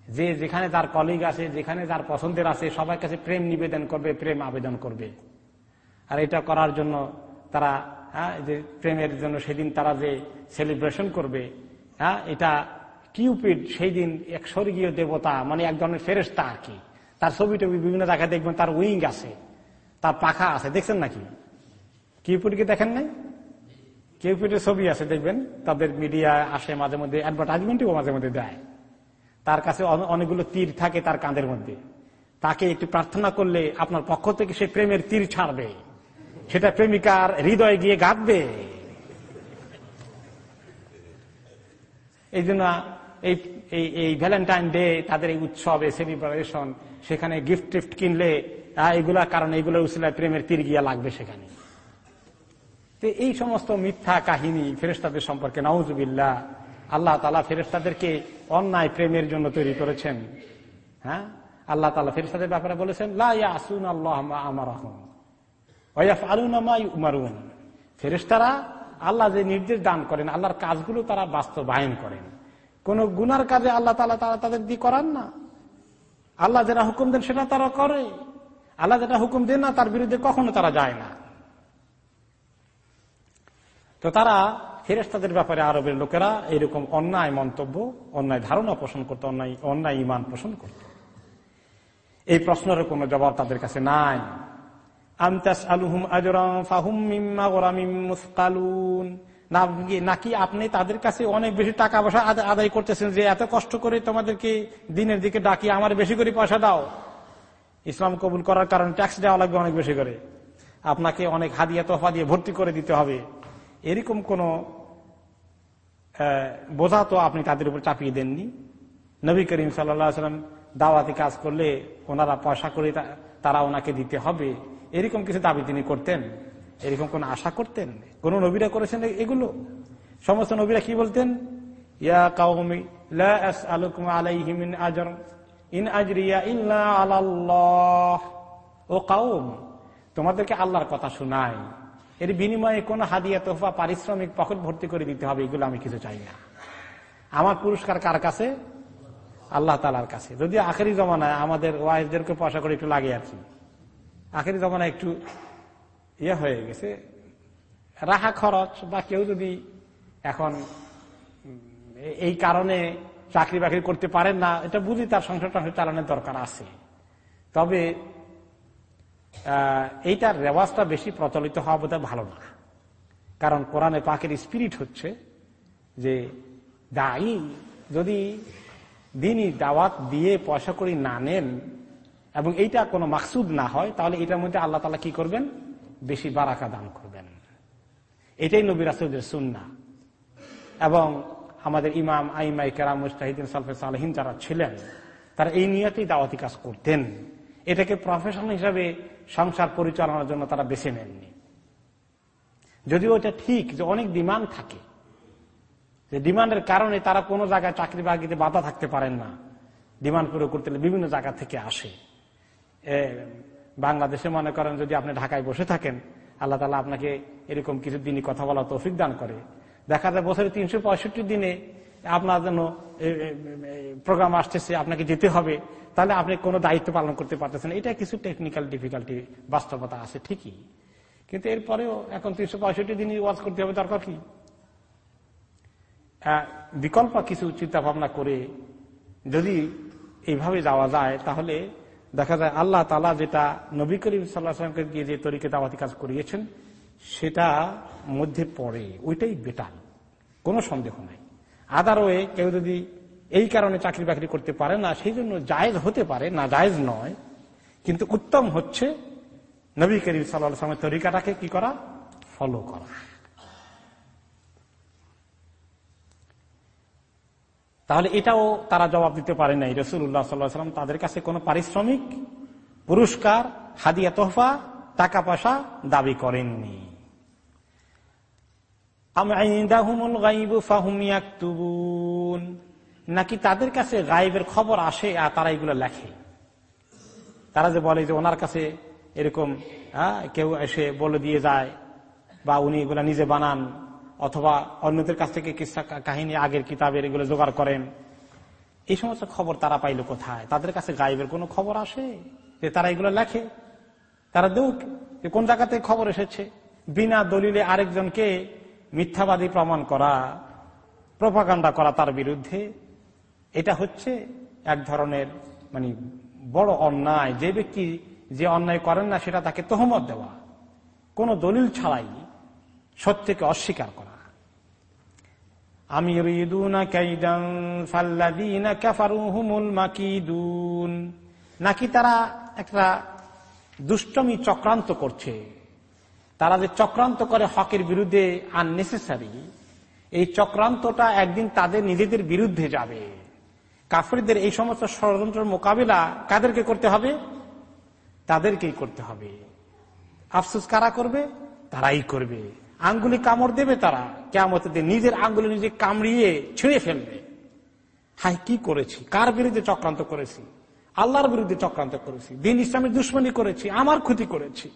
যে যেখানে তার কলিগ আছে, যেখানে যার পছন্দের আছে, সবার কাছে প্রেম নিবেদন করবে, প্রেম আবেদন করবে। আর এটা করার জন্য তারা যে প্রেমের জন্য সেদিন তারা যে সেলিব্রেশন করবে হ্যাঁ এটা কিউপিড সেই দিন এক স্বর্গীয় দেবতা মানে এক ধরনের ফেরেস্তা আর কি। তার ছবি টবি বিভিন্ন জায়গায় দেখবেন তার উইং আছে, তার পাখা আছে, দেখছেন নাকি? কিউপিডকে দেখেন নাই? কিউপিডের ছবি আছে, দেখবেন, তাদের মিডিয়া আসে মাঝে মধ্যে অ্যাডভার্টাইজমেন্টও মাঝে মধ্যে দেয়। তার কাছে অনেকগুলো তীর থাকে তার কাঁধের মধ্যে। তাকে একটু প্রার্থনা করলে আপনার পক্ষ থেকে সে প্রেমের তীর ছাড়বে। সেটা প্রেমিকার হৃদয়ে গিয়ে গাঁথবে। এই জন্য এই এই ভ্যালেন্টাইন ডে তাদের এই উৎসবে সেলিব্রেশন সেখানে গিফট টিফট কিনলে এইগুলার কারণে এইগুলোর উচিলায় প্রেমের তীর গিয়া লাগবে সেখানে। তো এই সমস্ত মিথ্যা কাহিনী ফেরেস্তাদের সম্পর্কে নওয়াজুবিল্লাহ আল্লাহ তালা ফেরেস্তাদেরকে অন্যায় প্রেমের জন্য তৈরি করেছেন। হ্যাঁ? আল্লাহ তালা ফেরেস্তাদের ব্যাপারে বলেছেন লাসুন আল্লাহ আমার ফেরেস্তারা আল্লাহ যে নির্দেশ দান করেন, আল্লাহর কাজগুলো তারা বাস্তবায়ন করেন। কোন গুনার কাজে আল্লাহ তালা তারা তাদের দিয়ে করান না। আল্লাহ যেটা হুকুম দেন সেটা তারা করে। আল্লাহ যেটা হুকুম দেন না, তার বিরুদ্ধে কখনো তারা যায় না। তো তারা ফেরেস্তাদের ব্যাপারে আরবের লোকেরা এরকম অন্যায় মন্তব্য, অন্যায় ধারণা পোষণ করত, অন্যায় অন্যায় ইমান পোষণ করত। এই প্রশ্নের কোনো জবাব তাদের কাছে নাই। নাকি আপনি তাদের কাছে অনেক বেশি টাকা পয়সা আদায় করতেছেন যে এত কষ্ট করে তোমাদেরকে দিনের দিকে ডাকি আমার বেশি করে পয়সা দাও? ইসলাম কবুল করার কারণে ট্যাক্স দেওয়া লাগবে অনেক বেশি করে। আপনাকে অনেক হাদিয়া তোফা দিয়ে ভর্তি করে দিতে হবে। এরকম কোন বোঝা তো আপনি তাদের উপর চাপিয়ে দেননি। নবী করিম সাল্লাম দাওয়াতি কাজ করলে ওনারা পয়সা করে তারা ওনাকে দিতে হবে। এরকম কিছু দাবি তিনি করতেন, এরকম কোন আশা করতেন? কোন নবীরা করেছেন এগুলো? সমস্ত নবীরা কি বলতেন? ইয়া আজর, ইন ও তোমাদেরকে আল্লাহর কথা শোনায় এর বিনিময়ে কোন হাদিয়া তোফা পারিশ্রমিক পকেট ভর্তি করে দিতে হবে, এগুলো আমি কিছু চাই না। আমার পুরস্কার কার কাছে? আল্লাহ তালার কাছে। যদি আখেরি জমানায় আমাদের ওয়াইফদেরকে পয়সা করে একটু লাগে আর কি আখেরি জমানায় একটু ইয়ে হয়ে গেছে। রাহা খরচ বা কেউ যদি এখন এই কারণে চাকরি বাকরি করতে পারেন না, এটা বুঝি তার সংসার টংসার চালানোর দরকার আছে। তবে এইটার রেওয়াজটা বেশি প্রচলিত হওয়া বোধ ভালো না। কারণ কোরআনে পাকের স্পিরিট হচ্ছে যে দায়ী যদি দিনই দাওয়াত দিয়ে পয়সা করি না নেন এবং এইটা কোনো মাকসুদ না হয়, তাহলে এটার মধ্যে আল্লাহ তালা কি করবেন? বেশি বারাকা দান করবেন। এটাই নবীর আসুদের সুন্না এবং আমাদের ইমাম আইমাই কেরাম মুস্তাহিদিন সালফে সালহীন যারা ছিলেন, তারা এই নিয়তেই দাওয়াতি কাজ করতেন। এটাকে প্রফেশন হিসাবে সংসার পরিচালনার জন্য তারা বেছে নেননি। যদিও এটা ঠিক যে অনেক ডিমান্ড থাকে, যে ডিমান্ডের কারণে তারা কোনো জায়গায় চাকরি বাকরিতে বাধা থাকতে পারেন না। ডিমান্ড পুরো করতে বিভিন্ন জায়গা থেকে আসে। বাংলাদেশে মনে করেন যদি আপনি ঢাকায় বসে থাকেন, আল্লাহ তালা আপনাকে এরকম কিছু দিনই কথা বলা তৌফিক দান করে। দেখা যায় বছরে তিনশো পঁয়ষট্টি দিনে আপনার জন্য প্রোগ্রাম আসতেছে, আপনাকে যেতে হবে। তাহলে আপনি কোনো দায়িত্ব পালন করতে পারতেছেন এটা কিছু টেকনিক্যাল ডিফিকাল্টি বাস্তবতা আছে ঠিকই। কিন্তু এরপরেও এখন তিনশো পঁয়ষট্টি দিনই ওয়াজ করতে হবে, দরকার কি? বিকল্প কিছু চিন্তা ভাবনা করে যদি এইভাবে যাওয়া যায়, তাহলে দেখা যায় আল্লাহ তালা যেটা নবী করিম সাল্লাহামকে গিয়ে যে তরিকে দাওয়াতি কাজ করিয়েছেন, সেটা মধ্যে পড়ে, ওইটাই বেটার, কোনো সন্দেহ নাই। আদার ওয়ে কেউ যদি এই কারণে চাকরি বাকরি করতে পারে না, সেই জন্য জায়েজ হতে পারে, না জায়েজ নয়, কিন্তু উত্তম হচ্ছে নবী করিম সাল্লামের তরিকাটাকে কি করা? ফলো করা। তাহলে এটাও তারা জবাব দিতে পারে নাই। রসুল্লাহ সাল্লাম তাদের কাছে কোনো পারিশ্রমিক, পুরস্কার, হাদিয়া, তোহফা টাকা পয়সা দাবি করেননি। নাকি তাদের কাছে গাইবের খবর আসে আর তারা এগুলো লেখে? তারা যে বলে যে ওনার কাছে এরকম কেউ এসে বলে দিয়ে যায় বা উনি এগুলা নিজে বানান অথবা অন্যদের কাছ থেকে কিসা কাহিনী, আগের কিতাবের এগুলো জোগাড় করেন। এই সমস্ত খবর তারা পাইল কোথায়? তাদের কাছে গাইবের কোনো খবর আসে? যে তারা এগুলো লেখে? তারা দেউক কোন জায়গাতে খবর এসেছে? বিনা দলিলে আরেকজনকে মিথ্যাবাদী প্রমাণ করা, প্রপাগান্ডা করা তার বিরুদ্ধে, এটা হচ্ছে এক ধরনের মানে বড় অন্যায়। যে ব্যক্তি যে অন্যায় করেন না, সেটা তাকে তহমত দেওয়া। কোনো দলিল ছাড়াই সত্যকে অস্বীকার করা। আমি নাকি তারা একটা দুষ্টমি চক্রান্ত করছে? তারা যে চক্রান্ত করে হকের বিরুদ্ধে আননেসেসারি এই চক্রান্তটা একদিন তাদের নিজেদের বিরুদ্ধে যাবে। কাফরিদের এই সমস্ত ষড়যন্ত্রের মোকাবিলা কাদেরকে করতে হবে? তাদেরকেই করতে হবে। আফসুস কারা করবে? তারাই করবে। আঙ্গুলি কামড় দেবে তারা কেমন নিজের আঙ্গুলি নিজে কামড়িয়ে ছিঁড়ে ফেলবে। হাই কি করেছি? কার বিরুদ্ধে চক্রান্ত করেছি? আল্লাহর বিরুদ্ধে চক্রান্ত করেছি। দিন ইসলামের দুশ্মনী করেছি, আমার ক্ষতি করেছি।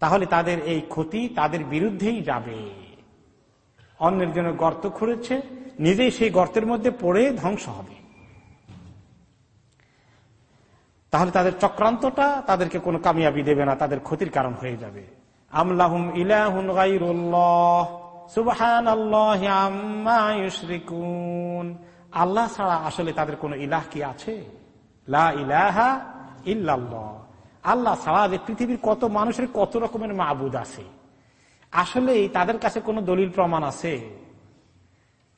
তাহলে তাদের এই ক্ষতি তাদের বিরুদ্ধেই যাবে। অন্যের জন্য গর্ত খুঁড়েছে, নিজেই সেই গর্তের মধ্যে পড়ে ধ্বংস হবে। তাহলে তাদের চক্রান্তটা তাদেরকে কোনো কামিয়াবি দেবে না, তাদের ক্ষতির কারণ হয়ে যাবে। আমলাহুম ইলাহুন সুবহান আল্লাহ ছাড়া আসলে তাদের কোন ইলাহ কি আছে? লা ইলাহা ইল্লাল্লাহ। আল্লাহ ছাড়া যে পৃথিবীর কত মানুষের কত রকমের মাবুদ আছে। আসলে তাদের কাছে কোনো দলিল প্রমাণ আছে?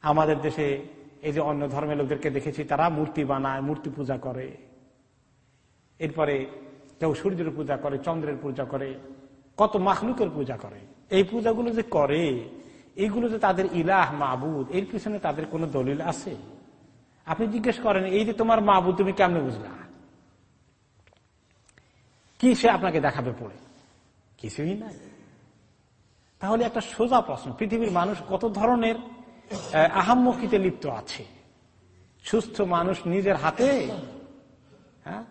আমাদের দেশে এই যে অন্য ধর্মের লোকদেরকে দেখেছি, তারা মূর্তি বানায়, মূর্তি পূজা করে। এরপরে কেউ সূর্যের পূজা করে, চন্দ্রের পূজা করে। কত মাখলুকের পূজা করে। এই পূজাগুলো যে করে, এইগুলো যে তাদের ইলাহ মাহবুদ এর পিছনে তাদের কোনো দলিল আছে? আপনি জিজ্ঞেস করেন, এই যে তোমার মাহবুদ তুমি কেমনে বুঝলা? কি সে আপনাকে দেখাবে পড়ে কিছুই নাই। তাহলে একটা সোজা প্রশ্ন, পৃথিবীর মানুষ কত ধরনের আহাম্মকিতে লিপ্ত আছে? সুস্থ মানুষ নিজের হাতে? হ্যাঁ?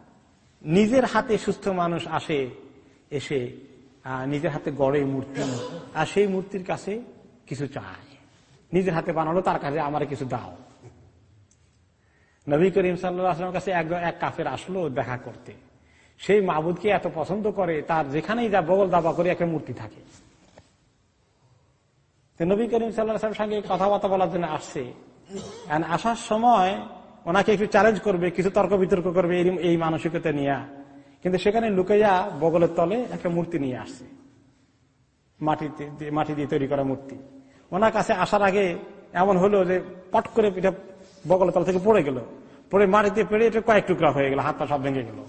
নিজের হাতে সুস্থ মানুষ আসে, এসে নিজের হাতে গড়ে মূর্তি। আর সেই মূর্তির কাছে কিছু চায় নিজের হাতে বানালো, তার কাছে আমার কিছু দাও। নবী করিম সাল্লামের কাছে এক কাফের আসলো দেখা করতে। সেই মাহবুদকে এত পছন্দ করে, তার যেখানেই যা বগল দাবা করে একটা মূর্তি থাকে। নবী করিম সাল্লাহ সঙ্গে কথাবার্তা বলার জন্য আসছে। আসার সময় ওনাকে একটু চ্যালেঞ্জ করবে, কিছু তর্ক বিতর্ক করবে এই মানসিকতা নিয়ে। কিন্তু সেখানে লুকাইয়া বগলের তলে একটা মূর্তি নিয়ে আসছে। মাটিতে মাটি দিয়ে তৈরি করা মূর্তি। ওনার কাছে আসার আগে এমন হলো যে পট করে এটা বগলের তল থেকে পড়ে গেল। পরে মাটিতে পেরে এটা কয়েক টুকরা হয়ে গেল, হাত পা সব ভেঙে গেল।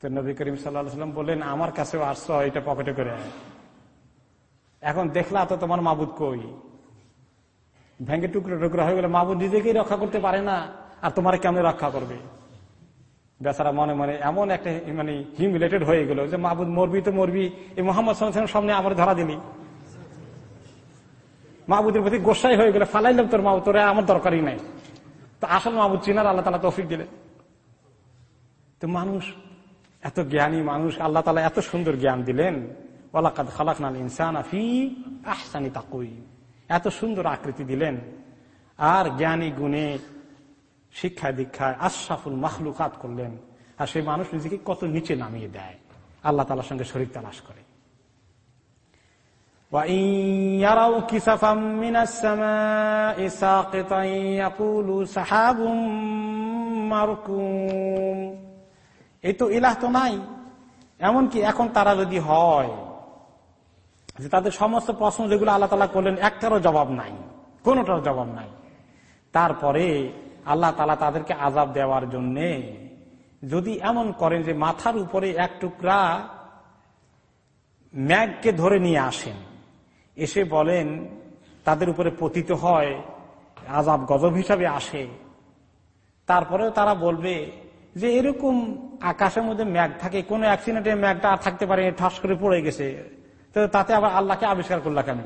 তো নবী করিম সাল্লাম বললেন, আমার কাছেও আসছো, এটা পকেটে করে এখন দেখলা তো তোমার মাবুদ কই? ভেঙে টুকরো টুকরো হয়ে গেলে মাবুদ নিজেকেই রক্ষা করতে পারে না, আর তোমার কেমন রক্ষা করবে? বেচারা মনে মনে এমন একটা মানে হিউমিলেটেড হয়ে গেল যে মাহবুদ মরবি তো মরবি। এই মোহাম্মদ সামনে আবার ধরা দিলি। মাহবুদের প্রতি গোসাই হয়ে গেলে ফালাইলাম তোর মাহবুদ, তোর আমার দরকারই নাই। তো আসল মাহবুদ চিনার আল্লাহ তালা তফিক দিলে তো মানুষ এত জ্ঞানী মানুষ, আল্লাহ তালা এত সুন্দর জ্ঞান দিলেন। ওলাকাদ খালাক নাল ইনসান আফি আহসানি তাকুই এত সুন্দর আকৃতি দিলেন। আর জ্ঞানী গুণে শিক্ষায় দীক্ষায় আশরাফুল মাহলুকাত করলেন। আর সেই মানুষ নিজেকে কত নিচে নামিয়ে দেয়। আল্লাহ তালার সঙ্গে শরীর তালাশ করে। এই তো ইলাহ তো নাই। এমনকি এখন তারা যদি হয়, যে তাদের সমস্ত প্রশ্ন যেগুলো আল্লাহ তালা করলেন, একটারও জবাব নাই কোনটার জবাব নাই। তারপরে আল্লাহ তালা তাদেরকে আজাব দেওয়ার জন্যে যদি এমন করেন যে মাথার উপরে এক টুকরা ম্যাগকে ধরে নিয়ে আসেন, এসে বলেন তাদের উপরে পতিত হয় আজাব গজব হিসাবে আসে। তারপরেও তারা বলবে যে এরকম আকাশের মধ্যে ম্যাগ থাকে, কোন অ্যাক্সিডেন্টে ম্যাগটা আর থাকতে পারে, ঠাস করে পড়ে গেছে। তো তাতে আবার আল্লাহকে আবিষ্কার করলা কেন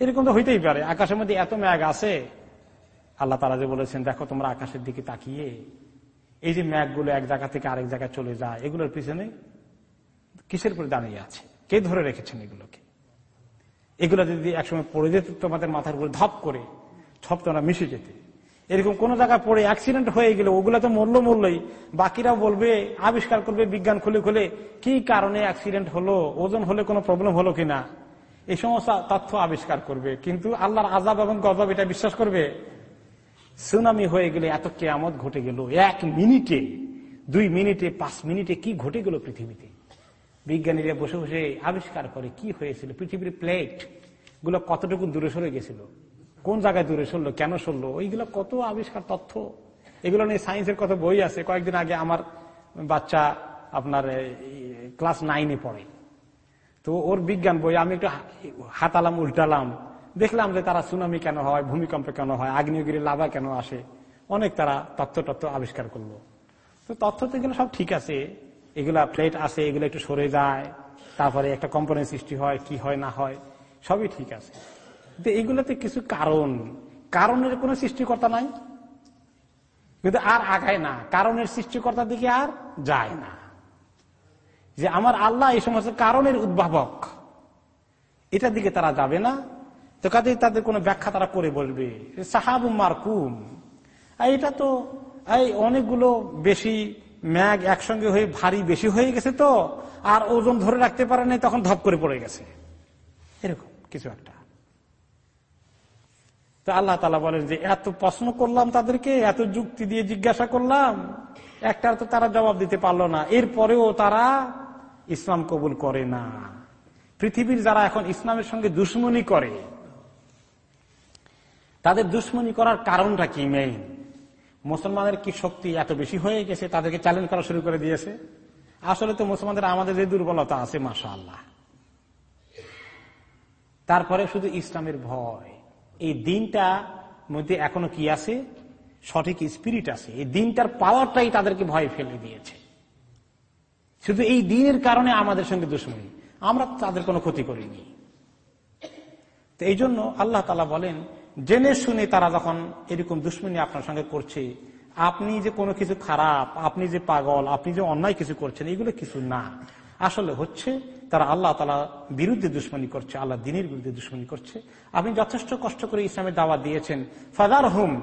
এরকম তো হইতেই পারে, আকাশের মধ্যে এত ম্যাগ আছে আল্লাহ তারা যে বলেছেন, দেখো, তোমরা আকাশের দিকে তাকিয়ে এই যে ম্যাগগুলো এক জায়গা থেকে আরেক জায়গায় চলে যায়, এগুলোর পিছনে কিসের উপরে দাঁড়িয়ে আছে? কে ধরে রেখেছেন এগুলোকে? এগুলো যদি একসময় পড়ে যেত, তোমাদের মাথার উপরে ধপ করে ছপ তোমরা মিশে যেতে। এরকম কোন জায়গায় পড়ে অ্যাক্সিডেন্ট হয়ে গেলে, ওগুলো তো মরল মরলই। বাকিরাও বলবে, আবিষ্কার করবে, বিজ্ঞান খুলে খুলে, কি কারণে অ্যাক্সিডেন্ট হলো? ওজন হলে কোনো প্রবলেম হলো কিনা? এই সমস্ত তথ্য আবিষ্কার করবে। কিন্তু আল্লাহর আজাব এবং গজব এটা বিশ্বাস করবে? সুনামি হয়ে গেলে এত কেয়ামত ঘটে গেল। এক মিনিটে, দুই মিনিটে, পাঁচ মিনিটে কি ঘটে গেল পৃথিবীতে? বিজ্ঞানীরা বসে বসে আবিষ্কার করে কি হয়েছিল। পৃথিবীর প্লেটগুলো কতটুকু দূরে সরে গেছিল? কোন জায়গায় দূরে সরলো? কেন সরলো? ওইগুলো কত আবিষ্কার তথ্য। এগুলো নিয়ে সায়েন্সের কত বই আছে। কয়েকদিন আগে আমার বাচ্চা আপনার ক্লাস নাইনে পড়ে। তো ওর বিজ্ঞান বই আমি একটু হাতালাম, উল্টালাম। দেখলাম যে তারা সুনামি কেন হয়, ভূমিকম্প কেন হয় আগ্নেয়গিরি লাভা কেন আসে, অনেক তারা তথ্য তথ্য আবিষ্কার করল। তো তথ্য তো এগুলো সব ঠিক আছে, এগুলা প্লেট আছে, এগুলো একটু সরে যায়, তারপরে একটা কম্পনের সৃষ্টি হয়, কি হয়, না হয়, সবই ঠিক আছে। কিন্তু এগুলোতে কিছু কারণ, কারণের কোন সৃষ্টিকর্তা নাই। কিন্তু আর আগায় না, কারণের সৃষ্টিকর্তার দিকে আর যায় না। যে আমার আল্লাহ এই সমস্ত কারণের উদ্ভাবক, এটার দিকে তারা যাবে না তো কাজে তাদের কোনো ব্যাখ্যা তারা করে বলবে? সাহাবু মারকুম। এটা তো, এই অনেকগুলো বেশি ম্যাগ একসঙ্গে হয়ে ভারী বেশি হয়ে গেছে তো, আর ওজন ধরে রাখতে পারে নাই, তখন ধপ করে পড়ে গেছে। এরকম কিছু একটা। তো আল্লাহ তালা বলেন যে, এত প্রশ্ন করলাম তাদেরকে, এত যুক্তি দিয়ে জিজ্ঞাসা করলাম, একটার তো তারা জবাব দিতে পারল না। এরপরেও তারা ইসলাম কবুল করে না। পৃথিবীর যারা এখন ইসলামের সঙ্গে দুশ্মনী করে তাদের দুশ্মনী করার কারণটা কি মেইন মুসলমানের কি শক্তি এত বেশি হয়ে গেছে, তাদেরকে চ্যালেঞ্জ করা শুরু করে দিয়েছে? আসলে তো মুসলমানদের আমাদের যে দুর্বলতা আছে মাসা আল্লাহ তারপরে শুধু ইসলামের ভয়। এই দিনটা মধ্যে এখনও কি আছে? সঠিক স্পিরিট আছে। এই দিনটার পাওয়ারটাই তাদেরকে ভয় ফেলে দিয়েছে। শুধু এই দিনের কারণে আমাদের সঙ্গে দুশ্মনী। আমরা তাদের কোনো ক্ষতি করিনি। তো এই জন্য আল্লাহ তালা বলেন জেনে শুনে তারা যখন এরকম দুশ্মনী আপনার সঙ্গে করছে, আপনি যে কোনো কিছু খারাপ, আপনি যে পাগল, আপনি যে অন্যায় কিছু করছেন, এগুলো কিছু না। আসলে হচ্ছে, তারা আল্লাহ তালা বিরুদ্ধে দুশ্মনী করছে, আল্লাহ দিনের বিরুদ্ধে দুশ্মনী করছে। আপনি যথেষ্ট কষ্ট করে ইসলামের দাওয়া দিয়েছেন। ফাদার হুম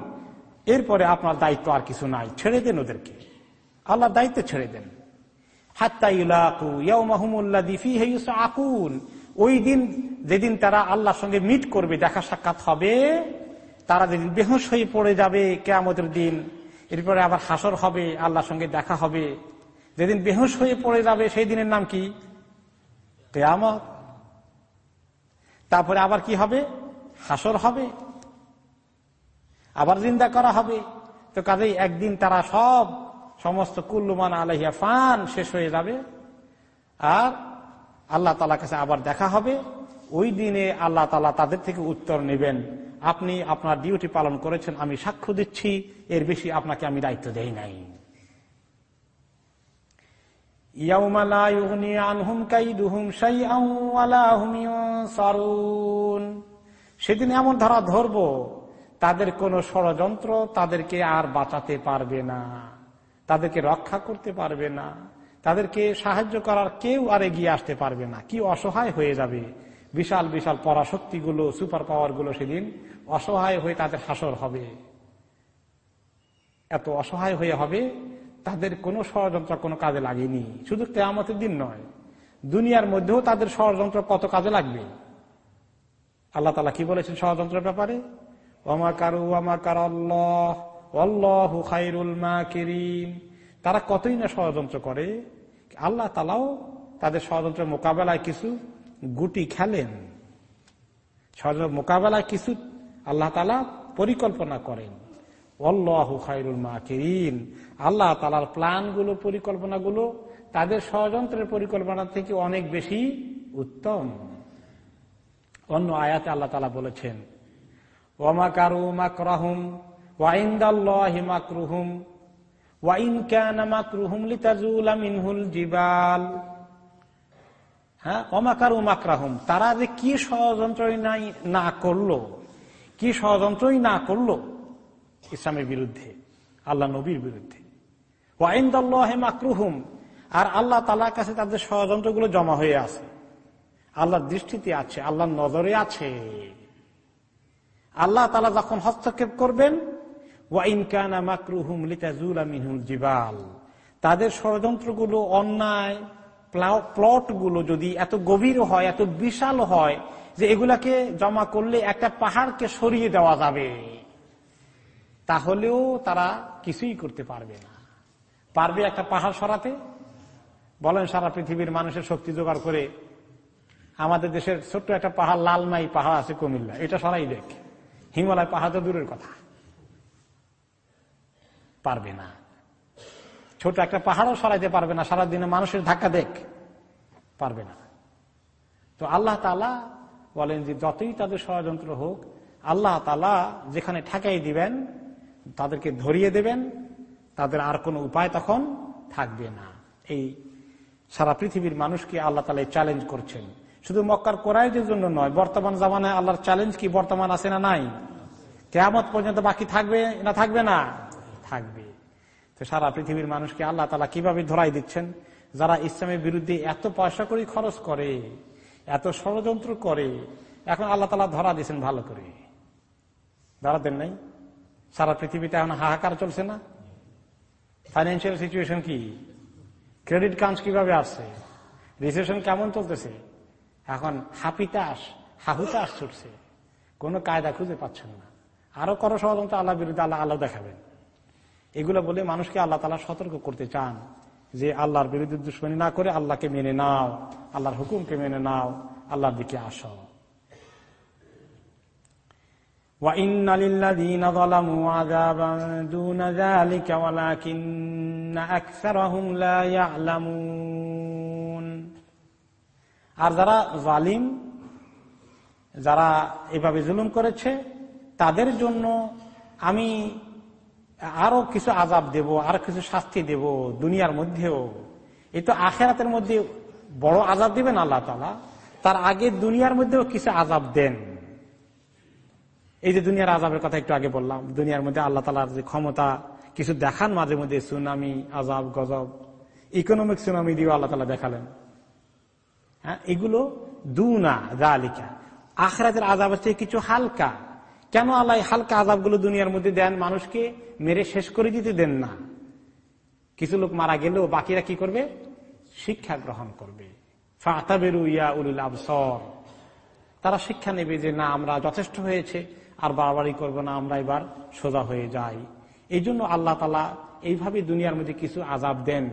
এরপরে আপনার দায়িত্ব আর কিছু নাই। ছেড়ে দেন ওদেরকে। আল্লাহ দায়িত্ব ছেড়ে দেন। আকুন ওই দিন যেদিন তারা আল্লাহর সঙ্গে মিট করবে, দেখা সাক্ষাৎ হবে, তারা যেদিন বেহস হয়ে পড়ে যাবে কেয়ামতের দিন, এরপরে আবার হাসর হবে, আল্লাহর সঙ্গে দেখা হবে। যেদিন বেহুশ হয়ে পড়ে যাবে, সেই দিনের নাম কি? কেয়ামত। তারপরে আবার কি হবে? হাসর হবে। আবার জিন্দা করা হবে। তো কাজেই একদিন তারা সব সমস্ত কুল্লুমান আলহিয়া ফান শেষ হয়ে যাবে। আর আল্লাহ তালা কাছে আবার দেখা হবে। ওই দিনে আল্লাহ তালা তাদের থেকে উত্তর নেবেন। আপনি আপনার ডিউটি পালন করেছেন, আমি সাক্ষ্য দিচ্ছি, এর বেশি আপনাকে আমি দায়িত্ব দেই নাই। সেদিন এমন ধরা ধরব, তাদের কোন ষড়যন্ত্র তাদেরকে আর বাঁচাতে পারবে না, তাদেরকে রক্ষা করতে পারবে না। তাদেরকে সাহায্য করার কেউ আর এগিয়ে আসতে পারবে না। কি অসহায় হয়ে যাবে। বিশাল বিশাল পরাশক্তিগুলো, সুপার পাওয়ারগুলো সেদিন অসহায় হয়ে তাদের হাসর হবে। এত অসহায় হয়ে হবে, তাদের কোনো ষড়যন্ত্র কোনো কাজে লাগেনি। শুধু কেয়ামতের দিন নয়, দুনিয়ার মধ্যেও তাদের ষড়যন্ত্র কত কাজে লাগবে? আল্লাহ তালা কি বলেছেন ষড়যন্ত্রের ব্যাপারে? ওমাকারু ওমাকার আল্লাহ খাইরুল মা কিরিন তারা কতই না ষড়যন্ত্র করে, আল্লাহ তালাও তাদের ষড়যন্ত্রের মোকাবেলায় কিছু গুটি খেলেন। ষড়যন্ত্র মোকাবেলায় কিছু আল্লাহ তালা পরিকল্পনা করেন। অল্লাহ খাইরুল মা কিরিন আল্লাহ তালার প্ল্যানগুলো, পরিকল্পনাগুলো তাদের ষড়যন্ত্রের পরিকল্পনা থেকে অনেক বেশি উত্তম। অন্য আয়াতে আল্লাহ তালা বলেছেন ওমাকারু মাকরাহুম ওয়াইন্দাল্লাহি মাকরুহুম। তারা যে কি ষড়যন্ত্রই না করল, কি ষড়যন্ত্রই না করল ইসলামের বিরুদ্ধে, আল্লাহ নবীর বিরুদ্ধে। ওয়াইন্দাল্লাহে মাকরুহুম। আর আল্লাহ তালার কাছে তাদের ষড়যন্ত্রগুলো জমা হয়ে আছে, আল্লাহর দৃষ্টিতে আছে, আল্লাহর নজরে আছে। আল্লাহ তালা যখন হস্তক্ষেপ করবেন ওয়াইনকানা মাকরুহুম লিতাজুলা মিনহুল জিবাল। তাদের ষড়যন্ত্রগুলো, অন্যায় প্লটগুলো যদি এত গভীর হয়, এত বিশাল হয় যে এগুলাকে জমা করলে একটা পাহাড়কে সরিয়ে দেওয়া যাবে, তাহলেও তারা কিছুই করতে পারবে না। পারবে একটা পাহাড় সরাতে? বলেন, সারা পৃথিবীর মানুষের শক্তি জোগাড় করে আমাদের দেশের ছোট্ট একটা পাহাড়, লালমাই পাহাড় আছে কুমিল্লা এটা সরাই দেখ। হিমালয় পাহাড় তো দূরের কথা। পারবে না। ছোট একটা পাহাড়ও সরাইতে পারবে না, সারাদিনে মানুষের ধাক্কা দেখ, পারবে না। তো আল্লাহ তালা বলেন যে, যতই তাদের ষড়যন্ত্র হোক, আল্লাহ তালা যেখানে ঠেকাই দিবেন, তাদেরকে ধরিয়ে দেবেন, তাদের আর কোনো উপায় তখন থাকবে না। এই সারা পৃথিবীর মানুষকে আল্লাহ তালা চ্যালেঞ্জ করছেন। শুধু মক্কার কোরআদের জন্য নয়, বর্তমান জামানায় আল্লাহর চ্যালেঞ্জ কি, বর্তমান আছে না নাই? কেমত পর্যন্ত বাকি থাকবে না থাকবে না। থাকবে। তো সারা পৃথিবীর মানুষকে আল্লাহ তালা কীভাবে ধরাই দিচ্ছেন? যারা ইসলামের বিরুদ্ধে এত পয়সা করে খরচ করে, এত ষড়যন্ত্র করে, এখন আল্লাহ তালা ধরা দিচ্ছেন ভালো করে। ধরা দেন নাই? সারা পৃথিবীতে এখন হাহাকার চলছে না? ফাইন্যান্সিয়াল সিচুয়েশন কি? ক্রেডিট কাঞ্চ কীভাবে আসছে? রিসেশন কেমন চলতেছে? এখন হাপিতাস, হাহুতাস ছুটছে কোনো কায়দা খুঁজে পাচ্ছেন না। আরও করো ষড়যন্ত্র আল্লাহ বিরুদ্ধে আল্লাহ আল্লাহ দেখাবেন। এগুলো বলে মানুষকে আল্লাহ তালা সতর্ক করতে চান যে আল্লাহর বিরুদ্ধে দুশ্মনী না করে আল্লাহকে মেনে নাও, আল্লাহর হুকুমকে মেনে নাও, আল্লাহর দিকে আসো। আর যারা জালিম, যারা এভাবে জুলুম করেছে, তাদের জন্য আমি আরও কিছু আজাব দেব, আর কিছু শাস্তি দেব দুনিয়ার মধ্যেও। এই তো আখেরাতের মধ্যে বড় আজাব দিবেন আল্লাহ তালা তার আগে দুনিয়ার মধ্যেও কিছু আজাব দেন। এই যে দুনিয়ার আজাবের কথা একটু আগে বললাম, দুনিয়ার মধ্যে আল্লাহ তালার যে ক্ষমতা, কিছু দেখান মাঝে মধ্যে সুনামি আজাব গজব ইকোনমিক সুনামি দিয়েও আল্লাহ তালা দেখালেন। হ্যাঁ এগুলো দুনা জালিকা আখরাতের আজাব হচ্ছে কিছু হালকা। কেন আল্লাহ হালকা আজাবগুলো দুনিয়ার মধ্যে দেন? মানুষকে মেরে শেষ করে দিতে দেন না। কিছু লোক মারা গেলেও বাকিরা কি করবে? শিক্ষা গ্রহণ করবে। ফাতাবেরু ইয়া উলুল আবসর। তারা শিক্ষা নেবে যে, না, আমরা যথেষ্ট হয়েছে, আর বাড়াবাড়ি করব না, আমরা এবার সোজা হয়ে যাই। এই জন্য আল্লাহ তালা এইভাবে দুনিয়ার মধ্যে কিছু আজাব দেন।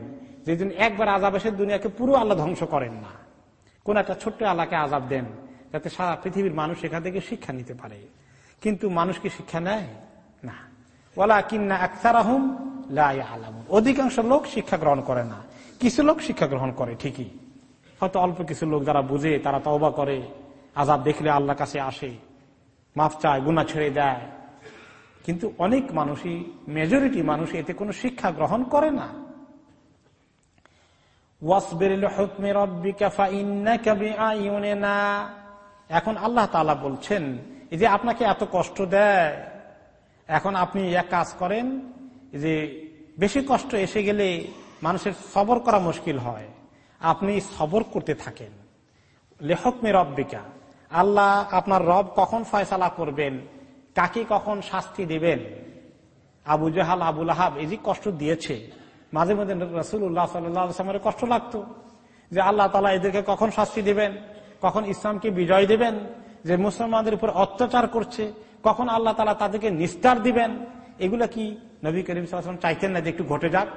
যেদিন একবার আজাব এসে দুনিয়াকে পুরো আল্লাহ ধ্বংস করেন না। কোন একটা ছোট্ট আল্লাহকে আজাব দেন, যাতে সারা পৃথিবীর মানুষ এখান থেকে শিক্ষা নিতে পারে। কিন্তু মানুষ কি শিক্ষা নেয়? অধিকাংশ লোক শিক্ষা গ্রহণ করে না। কিছু লোক শিক্ষা গ্রহণ করে, ঠিকই। হয়তো অল্প কিছু লোক যারা বুঝে, তারা তওবা করে আজাব দেখলে আল্লাহ কাছে আসে, মাফ চায় গুণা ছেড়ে দেয়। কিন্তু অনেক মানুষই মেজরিটি মানুষ এতে কোনো শিক্ষা গ্রহণ করে না। এখন আল্লাহ বলছেন, এই যে আপনাকে এত কষ্ট দেয় এখন আপনি এক কাজ করেন যে বেশি কষ্ট এসে গেলে মানুষের সবর করা মুশকিল হয়। আপনি সবর করতে থাকেন। লেখক মে রব্বিকা। আল্লাহ আপনার রব কখন ফয়সালা করবেন? কাকে কখন শাস্তি দেবেন? আবু জাহাল আবুল আহাব এই যে কষ্ট দিয়েছে। মাঝে মাঝে রসুল্লাহ সাল্লামের কষ্ট লাগতো যে আল্লাহ তালা এদেরকে কখন শাস্তি দেবেন? কখন ইসলামকে বিজয় দিবেন? যে মুসলমানদের উপর অত্যাচার করছে, কখন আল্লাহ তালা তাদেরকে নিস্তার দিবেন? এগুলা কি নবী করিম সাল্লাম চাইতেন না যে একটু ঘটে যাক?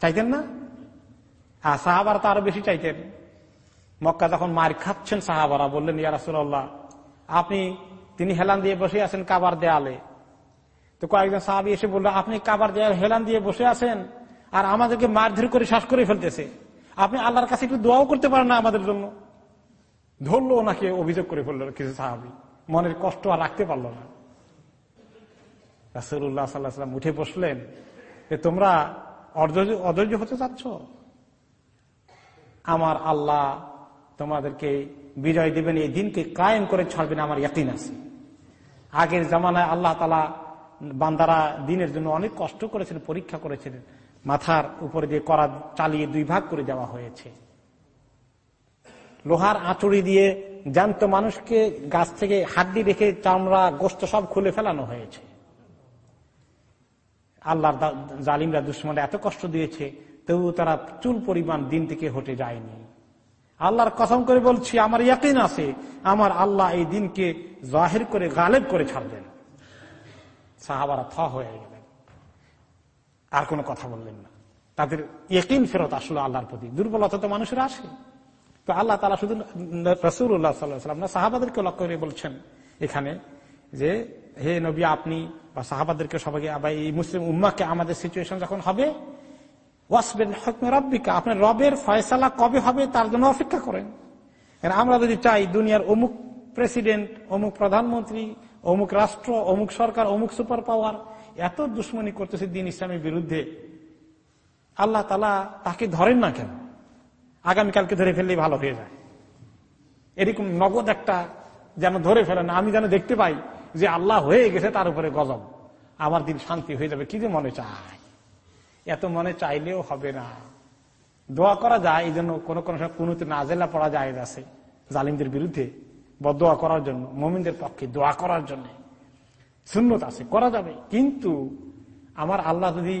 চাইতেন না? হ্যাঁ সাহাবারা তো আরও বেশি চাইতেন। মক্কা যখন মার খাচ্ছেন সাহাবারা, বললেন, ইয়া রাসুল্লাহ আপনি, তিনি হেলান দিয়ে বসে আছেন কাবার দেয়ালে। তো কয়েকজন সাহাবি এসে বলল, আপনি কাবার দেয়াল হেলান দিয়ে বসে আছেন আর আমাদেরকে মারধর করে, শ্বাস করে ফেলতেছে। আপনি আল্লাহর কাছে একটু দোয়াও করতে পারেন না আমাদের জন্য। ধরলো ওনাকে, অভিযোগ করে ফেলল কিছু সাহাবি। মনের কষ্ট আর রাখতে পারল না। রাসুল্লাহ সাল্লাহাম উঠে বসলেন যে, তোমরা অধৈর্য হতে চাচ্ছ? আমার আল্লাহ তোমাদেরকে বিজয় দেবেন, এই দিনকে কায়েম করে ছাড়বেন, আমার ইয়াকিন আছে। আগের জামানায় আল্লাহ তালা বান্দারা দিনের জন্য অনেক কষ্ট করেছেন, পরীক্ষা করেছিলেন মাথার উপরে দিয়ে করা চালিয়ে দুই ভাগ করে দেওয়া হয়েছে। লোহার আঁচড়ি দিয়ে জ্যান্ত মানুষকে গাছ থেকে হাড্ডি রেখে চামড়া, গোস্ত সব খুলে ফেলানো হয়েছে। আল্লাহর জালিমরা দুশ্মনরা এত কষ্ট দিয়েছে তবু তারা চুল পরিমাণ দিন থেকে হটে যায়নি। আল্লাহর কসম করে বলছি, আমার ইয়াকিন আছে, আমার আল্লাহ এই দিনকে জাহির করে, গালেব করে ছাড়বেন। সাহাবারা থ হয়ে গেলেন। আর কোনো কথা বললেন না। তাদের ইয়কিন ফেরত আসলো আল্লাহর প্রতি। দুর্বলতা তো মানুষের আসে। তো আল্লাহ তালা শুধু রসুল্লাহ সাল্লাহাম না সাহাবাদেরকে লক্ষ্য করে বলছেন এখানে যে, হে নবী, আপনি বা সাহাবাদেরকে সবাইকে এই মুসলিম উম্মাকে আমাদের সিচুয়েশন যখন হবে ওয়াসবেন হকমে রব্বিকা, আপনার রবের ফয়সালা কবে হবে তার জন্য অপেক্ষা করেন। আমরা যদি চাই দুনিয়ার অমুক প্রেসিডেন্ট, অমুক প্রধানমন্ত্রী, অমুক রাষ্ট্র, অমুক সরকার, অমুক সুপার পাওয়ার এত দুশ্মনী করতেছে দিন ইসলামের বিরুদ্ধে, আল্লাহ তালা তাকে ধরেন না কেন? আগামীকালকে ধরে ফেললেই ভালো হয়ে যায়। এরকম নগদ একটা যেন ধরে ফেলেন, আমি যেন দেখতে পাই যে আল্লাহ হয়ে গেছে, তার উপরে গজব। আমার দিন শান্তি হয়ে যাবে, কি যে মনে চায়। এত মনে চাইলেও হবে না। দোয়া করা যায়, এই জন্য কোনো কোনো সময় কোনোতে নাজেলা পড়া যায় আছে জালিমদের বিরুদ্ধে বদোয়া করার জন্য, মোমিনদের পক্ষে দোয়া করার জন্য। শূন্যত আছে, করা যাবে। কিন্তু আমার আল্লাহ যদি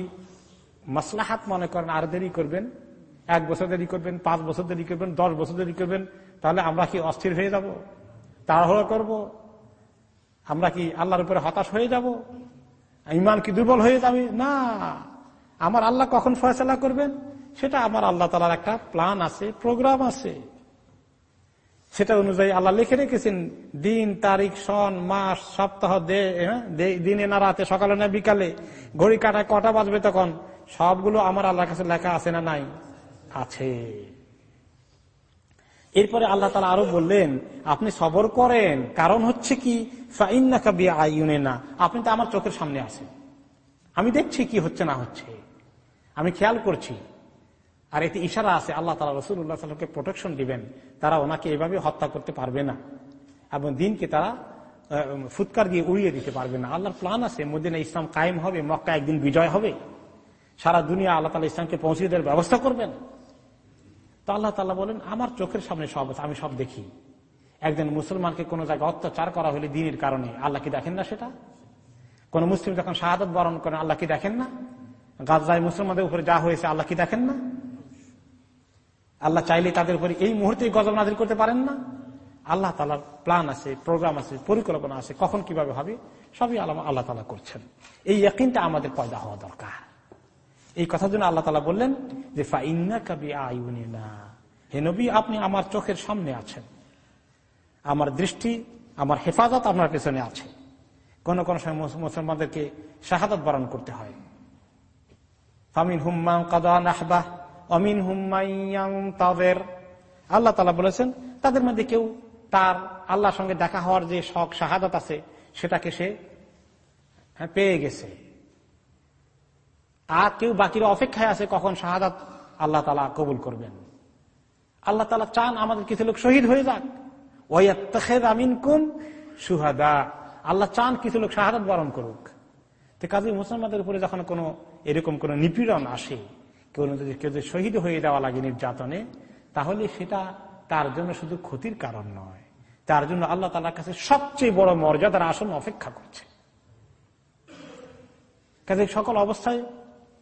মাসলাহাত মনে করেন, আর দেরি করবেন এক বছর দেরি করবেন পাঁচ বছর দেরি করবেন দশ বছর দেরি করবেন তাহলে আমরা কি অস্থির হয়ে যাব? তাড়াহুড়ো করব? আমরা কি আল্লাহর উপরে হতাশ হয়ে যাব? ইমান কি দুর্বল হয়ে যাবে? না। আমার আল্লাহ কখন ফয়সলা করবেন? সেটা আমার আল্লাহ তালার একটা প্ল্যান আছে প্রোগ্রাম আছে। সেটা অনুযায়ী আল্লাহ লিখে রেখেছেন দিন তারিখ সন মাস সপ্তাহ হ্যাঁ, দিনে না রাতে সকালে না বিকালে ঘড়ি কাটায় কটা বাজবে তখন সবগুলো আমার আল্লাহর কাছে লেখা আছে না নাই? আছে। এরপরে আল্লাহ তালা আরও বললেন, আপনি সবর করেন। কারণ হচ্ছে কি? না আপনি তো আমার চোখের সামনে আছেন। আমি দেখছি কি হচ্ছে, না হচ্ছে। আমি খেয়াল করছি। আর এতে ইশারা আছে, আল্লাহ তালা রসুল্লাহ সাল্লামকে প্রোটেকশন দিবেন। তারা ওনাকে এভাবে হত্যা করতে পারবে না। এবং দিনকে তারা ফুৎকার দিয়ে উড়িয়ে দিতে পারবে না। আল্লাহর প্লান আছে মদিনা ইসলাম কায়েম হবে মক্কা একদিন বিজয় হবে। সারা দুনিয়া আল্লাহ তালা ইসলামকে পৌঁছে দেওয়ার ব্যবস্থা করবেন। তো আল্লাহ তাল্লাহ বলেন, আমার চোখের সামনে সব আমি সব দেখি। একজন মুসলমানকে কোনো জায়গায় অত্যাচার করা হলে দিনের কারণে আল্লাহ কি দেখেন না সেটা? কোন মুসলিম যখন শাহাদত বরণ করেন আল্লাহ কি দেখেন না? গাজায় মুসলমানদের উপরে যা হয়েছে, আল্লাহ কি দেখেন না? আল্লাহ চাইলে তাদের উপরে এই মুহূর্তে গজব নাজির করতে পারেন না? আল্লাহ তালার প্ল্যান আছে, প্রোগ্রাম আছে, পরিকল্পনা আছে, কখন কীভাবে হবে? সবই আল্লাহ আল্লাহ তালা করছেন। এই একদিনটা আমাদের পয়দা হওয়া দরকার। এই কথার জন্য আল্লাহ তালা বললেন যে ফাইন্না কাবি আইনা হে নবী আপনি আমার চোখের সামনে আছেন। আমার দৃষ্টি আমার হেফাজত আপনার পেছনে আছে। কোন কোন সময় মুসলমানদেরকে শাহাদত বরণ করতে হয়। আল্লাহ তালা বলেছেন তাদের মধ্যে কেউ তার আল্লাহর সঙ্গে দেখা হওয়ার যে শখ শাহাদত আছে সেটাকে সে হ্যাঁ, পেয়ে গেছে। আর কেউ বাকির অপেক্ষায় আছে কখন শাহাদাত আল্লাহ তালা কবুল করবেন। আল্লাহ তালা চান আমাদের কিছু লোক শহীদ হয়ে যাক। ওয়াত্তাখেদ আমিন কুম সুহাদা আল্লাহ চান কিছু লোক শাহাদাত বরণ করুক। তো কাজী মুসলমানদের উপরে যখন কোনো এরকম কোন নিপীড়ন আসে, কেউ যদি কেউ যদি শহীদ হয়ে যাওয়া লাগে নির্যাতনে, তাহলে সেটা তার জন্য শুধু ক্ষতির কারণ নয়। তার জন্য আল্লাহ তালার কাছে সবচেয়ে বড় মর্যাদার আসন অপেক্ষা করছে। কাজে সকল অবস্থায়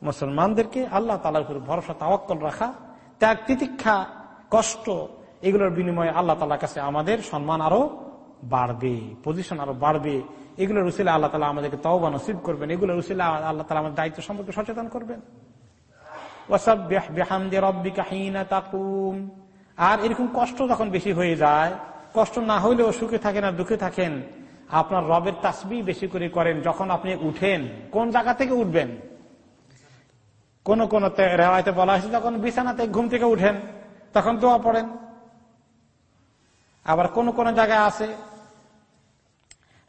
মুসলমানদেরকে আল্লাহ তালার উপর ভরসা, তাওয়াক্কল, রাখা, ত্যাগ, তিতিক্ষা, কষ্ট, এগুলোর বিনিময়ে আল্লাহ তালার কাছে আমাদের সম্মান আরও বাড়বে পজিশন আরও বাড়বে। এগুলোর রুসিলে আল্লাহ তালা আমাদেরকে তওবা নসিব করবেন। এগুলো রুসিলে আল্লাহ তালা আমাদের দায়িত্ব সম্পর্কে সচেতন করবেন। আর এরকম কষ্ট যখন বেশি হয়ে যায়, কষ্ট না হইলেও সুখে থাকেন আর দুঃখে থাকেন, আপনার রবের তাসবি বেশি করে করেন যখন আপনি উঠেন। কোন জায়গা থেকে উঠবেন? কোন কোন রেওয়ায়তে বলা হয়েছে, যখন বিছানাতে ঘুম থেকে উঠেন, তখন দোয়া পড়েন। আবার কোন কোন জায়গায় আছে,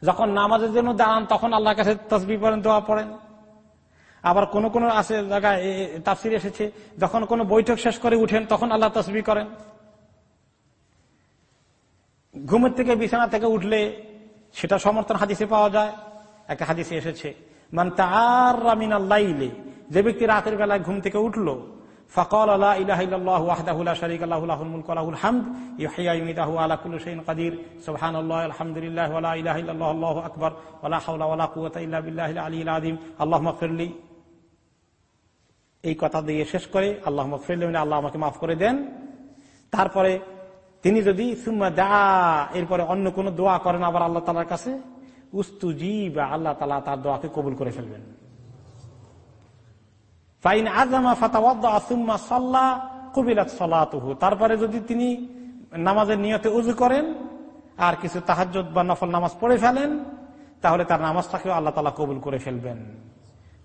যখন নামাজের জন্য দাঁড়ান, তখন আল্লাহর কাছে তসবি পড়েন, দোয়া পড়েন। আবার কোন কোন আছে জায়গায় তাফসির এসেছে, যখন কোন বৈঠক শেষ করে উঠেন, তখন আল্লাহ তসবি করেন। ঘুমের থেকে বিছানা থেকে উঠলে সেটা সমর্থন হাদিসে পাওয়া যায়। একটা হাদিসে এসেছে, মান তার রামিন আল্লাহ যে ব্যক্তি রাতের বেলায় ঘুম থেকে উঠল, ফকল আল্লাহ কলাহুল আল্লাহ আল্লাহ আদিম এই কথা দিয়ে শেষ করে আল্লাহ মানে আল্লাহ আমাকে মাফ করে দেন। তারপরে তিনি যদি দা এরপরে অন্য কোনো দোয়া করেন আবার আল্লাহ তালার কাছে, উস্তুজিব, আল্লাহ তালা তার দোয়াকে কবুল করে ফেলবেন। ফাইন আজামা ফাতাওয়াদ্দা সাল্লা কবিলাত সলাতুহু। তারপরে যদি তিনি নামাজের নিয়তে উজু করেন, আর কিছু তাহাজ বা নফল নামাজ পড়ে ফেলেন, তাহলে তার নামাজটাকেও আল্লাহ তালা কবুল করে ফেলবেন।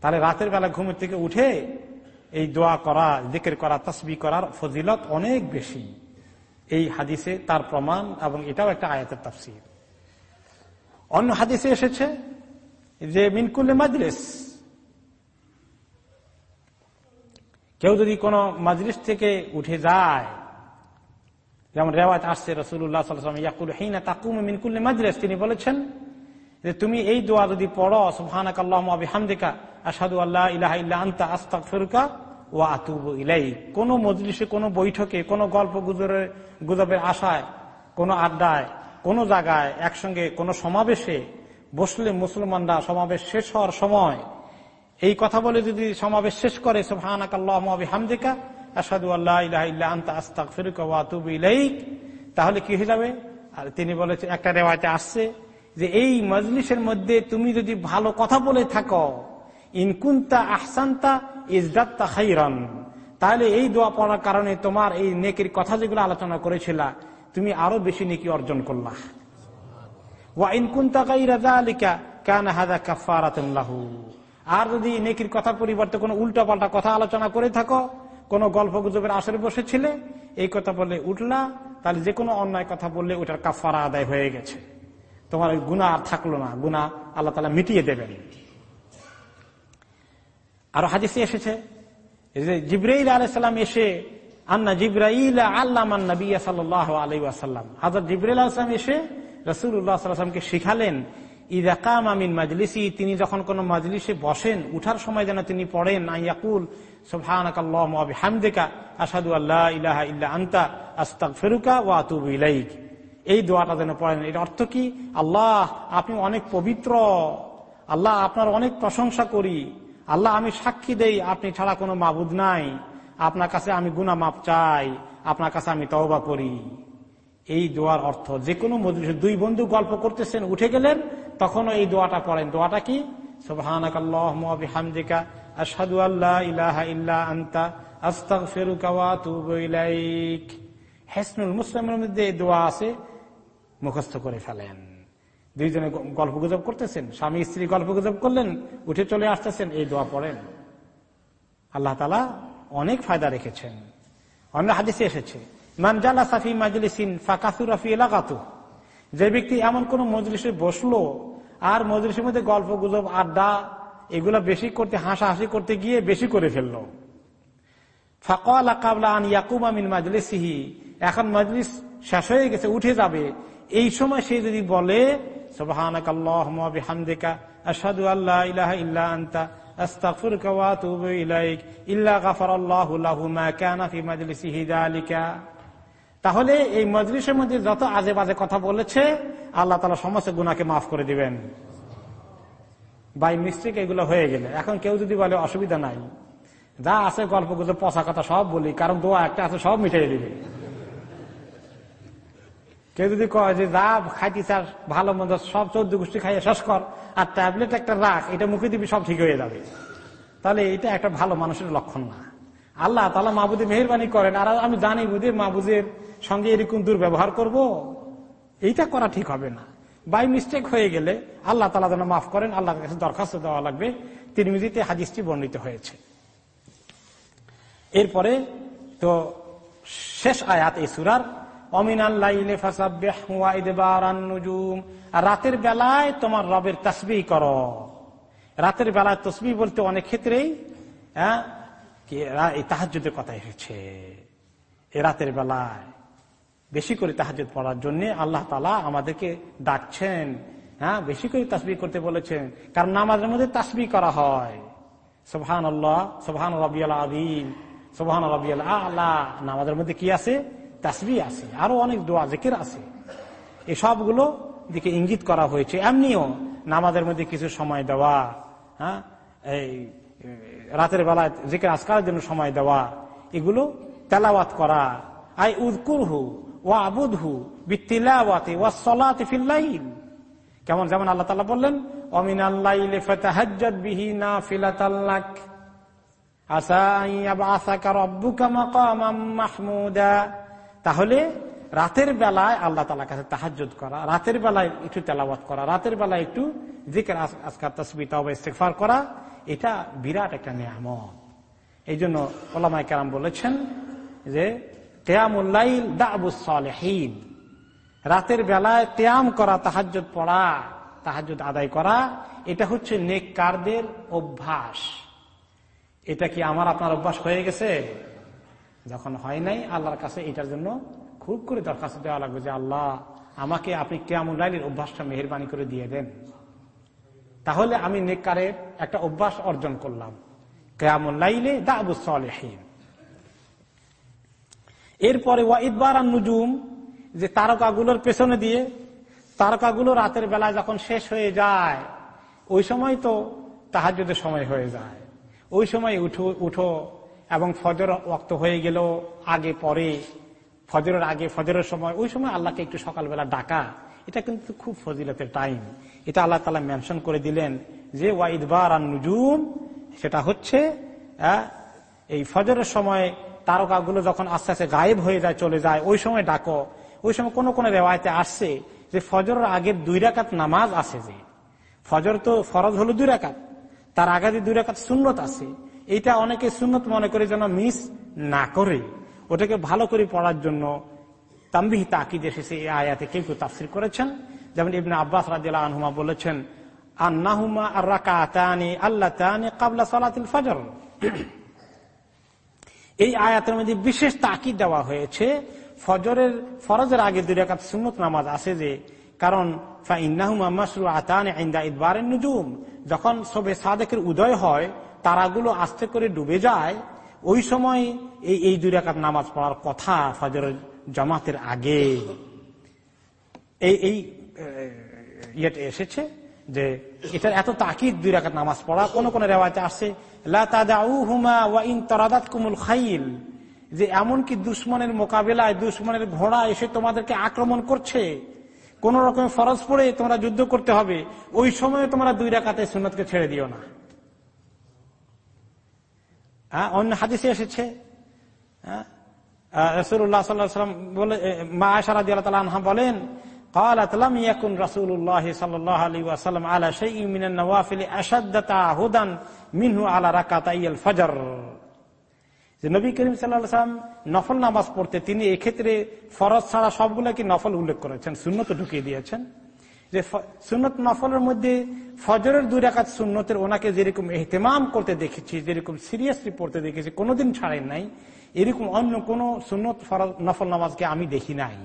তাহলে রাতের বেলা ঘুমের থেকে উঠে এই দোয়া করা দিকের করা তসবি করার ফজিলত অনেক বেশি। এই হাদিসে তার প্রমাণ এবং এটাও একটা আয়াতের তাফসির। অন্য হাদিসে এসেছে যে মিনকুল্লে মাজলিস কেউ যদি কোনো মাজলিস থেকে উঠে যায়, যেমন রেওয়াজ আসছে রসুল্লাহ ইয়াকুল হিনা তাকুম মিনকুল্লে মাজলিস, তিনি বলেছেন যে তুমি এই দোয়া যদি পড়ো সুহানাক আল্লাহ হামদিকা আসাদু আল্লাহ ইলাহা ইল্লা আন্তা আস্তাক ফেরুকা ও আতুব ইলাই কোন মজলিসে, কোন বৈঠকে, কোন গল্প গুজরের গুজবের আশায়, কোন আড্ডায়, কোন জায়গায় একসঙ্গে কোন সমাবেশে বসলে মুসলমানরা সমাবেশ শেষ হওয়ার সময় এই কথা বলে যদি সমাবেশ শেষ করে হামদিকা তাহলে কি হয়ে যাবে? আর তিনি বলেছেন একটা রেওয়াজে আসছে যে, এই মজলিসের মধ্যে তুমি যদি ভালো কথা বলে থাকো ইনকুন্তা আহসান্তা ইজদাত্তা খাইরন, তাহলে এই দোয়া পড়ার কারণে তোমার এই নেকির কথা যেগুলো আলোচনা করেছিল, তুমি আরও বেশি নেকি অর্জন করলা। ওয়া ইনকুন্তা আলিকা কান হাদা কাফারাতুল্লাহু আর যদি নেকির কথার পরিবর্তে কোনো উল্টা পাল্টা কথা আলোচনা করে থাকো, কোনো গল্প গুজবের আসরে বসেছিলে, এই কথা বলে উঠলা, তাহলে যে কোনো অন্যায় কথা বললে ওটার কাফারা আদায় হয়ে গেছে। তোমার ওই গুণা আর থাকল না গুণা আল্লাহ তালা মিটিয়ে দেবেন। আরও হাদিসে এসেছে জিব্রাইল আলাইসাল্লাম এসে, আন্না জিব্রাইল আল্লাহ নবিয়া সাল্লাহ আলাই আসাল্লাম হাজর জিব্রাইল আলাইসালাম এসে রসুল্লাহ সাল্লামকে শিখালেন ইদাকাম আমিন মাজলিসি তিনি যখন কোন মাজলিসে বসেন, উঠার সময় যেন তিনি পড়েন আইয়াকুল আল্লাহ আন্তা ফেরুকা এই যেন পড়েন। অর্থ কি? আল্লাহ, আপনি অনেক পবিত্র, আল্লাহ আপনার অনেক প্রশংসা করি, আল্লাহ আমি সাক্ষী দেই, আপনি ছাড়া কোনো মাবুদ নাই, আপনার কাছে আমি গুনা মাপ চাই, আপনার কাছে আমি তওবা করি। এই দোয়ার অর্থ, যে কোনো দুই বন্ধু গল্প করতেছেন, উঠে গেলেন, তখনও এই দোয়াটা পড়েন। দোয়াটা কি? হামদিকা আসাদু আল্লাহ ইলাহা ইল্লা আন্তা আস্তাক ফেরুকা হেসনুল মুসলিমের মধ্যে দোয়া আছে, মুখস্থ করে ফেলেন। দুইজনে গল্প গুজব করতেছেন, স্বামী স্ত্রী গল্প গুজব করলেন, উঠে চলে আসতেছেন, এই দোয়া পড়েন। আল্লাহ তালা অনেক ফায়দা রেখেছেন। অন্য হাদিসে এসেছে মানজালা সাফি মাজলিসিন ফাকাসু রাফি এলাকাতু যে ব্যক্তি এমন কোন মজলিসে বসল, আর মজলিসের মধ্যে গল্প গুজব, আড্ডা, এগুলো বেশি করতে, হাসাহাসি করতে গিয়ে বেশি করে ফেলল। ফাঁকা কাবলা আন ইয়াকুম এখন মজলিস শেষ হয়ে গেছে, উঠে যাবে। এই সময় সে যদি বলে সুবহানাক তাহলে এই মজলিসের মধ্যে যত আজে বাজে কথা বলেছে, আল্লাহ তালা সমস্ত গুণাকে মাফ করে দিবেন। বাই মিস্টেক এগুলো হয়ে গেলে। এখন কেউ যদি বলে অসুবিধা নাই। যা আছে গল্প গুজব পচা কথা সব বলি, কারণ দোয়া একটা আছে, সব মিটাই দিবে। কেউ যদি কয় যে, যা খাইতে চাস ভালো মন্দ, সব চৌদ্দ গোষ্ঠী খাইয়ে শেষ কর, আর ট্যাবলেট একটা রাখ, এটা মুখে দিবি, সব ঠিক হয়ে যাবে। তাহলে এটা একটা ভালো মানুষের লক্ষণ না। আল্লাহ তালা মাহবুদে মেহরবানি করেন, আর আমি জানি বুঝে মাহবুজের সঙ্গে এরকম দুর্ব্যবহার করব, এইটা করা ঠিক হবে না। বাই মিস্টেক হয়ে গেলে আল্লাহ তালা যেন মাফ করেন, আল্লাহর কাছে দরখাস্ত দেওয়া লাগবে। তিরমিজিতে হাদিসটি বর্ণিত হয়েছে। এরপরে তো শেষ আয়াত এই সুরার রাতের বেলায় তোমার রবের তসবি কর। রাতের বেলায় তসবি বলতে অনেক ক্ষেত্রেই হ্যাঁ এই তাহাজুদের কথা হয়েছে এ রাতের বেলায়। বেশি করে তাহাজুদ পড়ার জন্য আল্লাহ তালা আমাদেরকে ডাকছেন। হ্যাঁ বেশি করে তাসবি করতে বলেছেন। কারণ নামাজের মধ্যে তাসবি করা হয়। সোহান আল্লাহ সোহান রবিআল আদিম সোহান রবিআল আল্লাহ নামাজের মধ্যে কি আছে? তাসবি আছে। আরও অনেক দোয়া, জেকের আছে। এসবগুলো সবগুলো দিকে ইঙ্গিত করা হয়েছে। এমনিও নামাজের মধ্যে কিছু সময় দেওয়া হ্যাঁ এই রাতের বেলায় জিকের আজকারের জন্য সময় দেওয়া, এগুলো তেলাওয়াত করা। আই উদকুরহু ও আবুদহু বিতিলাওয়াতে ওয়া সলাতে ফিল্লাইল কেমন যেমন আল্লাহ তালা বললেন অমিন আল্লাহ বিহি না ফিলাতাল্লাক তাহলে রাতের বেলায় আল্লাহ তালা কাছে তাহাজ করা, রাতের বেলায় একটু তেলাওয়াত করা, রাতের বেলায় একটু জিকের আজকার তসবি ইস্তেফার করা, এটা বিরাট একটা নিয়ামত। এই জন্য ওলামাই কারাম বলেছেন যে তেয়ামুল্লাইল দাবুস সালেহীন। রাতের বেলায় তেয়াম করা তাহাজ পড়া তাহাজ আদায় করা, এটা হচ্ছে নেককারদের অভ্যাস। এটা কি আমার আপনার অভ্যাস হয়ে গেছে? যখন হয় নাই, আল্লাহর কাছে এটার জন্য খুব করে দরখাস্ত দেওয়া লাগবে যে, আল্লাহ, আমাকে আপনি কেমন লাইলের অভ্যাসটা মেহরবানি করে দিয়ে দেন। তাহলে আমি নেককারের একটা অভ্যাস অর্জন করলাম। কেয়ামুল লাইলে দাবু সালেহীন। এরপরে ওয়াইদবার নুজুম, যে তারকাগুলোর পেছনে দিয়ে, তারকাগুলো রাতের বেলায় যখন শেষ হয়ে যায়, ওই সময় তো তাহাজুদের সময় হয়ে যায়। ওই সময় উঠো উঠো এবং ফজর রক্ত হয়ে গেল আগে পরে, ফজরের আগে, ফজরের সময়, ওই সময় আল্লাহকে একটু সকালবেলা ডাকা, এটা কিন্তু খুব ফজিলতের টাইম। এটা আল্লাহ তালা মেনশন করে দিলেন যে ওয়াইদবার আর নুজুম, সেটা হচ্ছে এই ফজরের সময় তারকাগুলো যখন আস্তে আস্তে গায়েব হয়ে যায়, চলে যায়, ওই সময় ডাকো। ওই সময় কোন কোনো রেওয়ায়তে আসছে যে ফজরের আগের দুই রাকাত নামাজ আছে যে। ফজর তো ফরজ হলো দুই রাকাত, তার আগে যে দুই রাকাত সুন্নত আছে, এইটা অনেকে সুন্নত মনে করে যেন মিস না করে। ওটাকে ভালো করে পড়ার জন্য তাম্বিহি তাকিদ এসেছে এই আয়াতে। কেউ কেউ তাফসির করেছেন? যেমন ইবনা আব্বাস রাজিয়াল আনহুমা বলেছেন, আন্নাহুমা আর রাকাতানি আল্লাহ কাবলা সালাতিল ফজর। এই আয়াতের মধ্যে বিশেষ তাকিদ দেওয়া হয়েছে, ফজরের, ফরজের আগে দুই রেখাত সুন্নত নামাজ আছে যে, কারণ নুজুম, যখন সবে সাদেকের উদয় হয়, তারাগুলো আস্তে করে ডুবে যায়, ওই সময় এই এই দুই রেখাত নামাজ পড়ার কথা ফজরের জমাতের আগে। এই এই এসেছে যে, এটার এত তাকিদ দুই রাখাত নামাজ পড়া, কোন কোন রেওয়াজে খাইল যে এমনকি দুশ্মনের মোকাবেলায়, দুশ্মনের ঘোড়া এসে তোমাদেরকে আক্রমণ করছে। কোন রকম ফরজ পড়ে তোমরা যুদ্ধ করতে হবে। ওই সময়ে তোমরা দুই রাখাতে সুন্নতকে ছেড়ে দিও না। হ্যাঁ অন্য হাদিসে এসেছে। হ্যাঁ রসুল্লাহ সাল্লাম বলে মা আশারা আনহা বলেন قالت لم يكن رسول الله صلى الله عليه وسلم على شيء من النوافل أشد تعهدا منه على ركعتي الفجر যে নবী করিম সাল্লাম নফল নামাজ পড়তে তিনি এক্ষেত্রে ফরজ ছাড়া সবগুলোকে নফল উল্লেখ করেছেন শূন্যত ঢুকিয়ে দিয়েছেন যে সুন্নত নফলের মধ্যে ফজরের দুই রাকাত সুন্নতের ওনাকে যেরকম এহতেমাম করতে দেখেছি যেরকম সিরিয়াসলি পড়তে দেখেছি কোনোদিন ছাড়েন নাই এরকম অন্য কোন সুন্নত নফল নামাজকে আমি দেখি নাই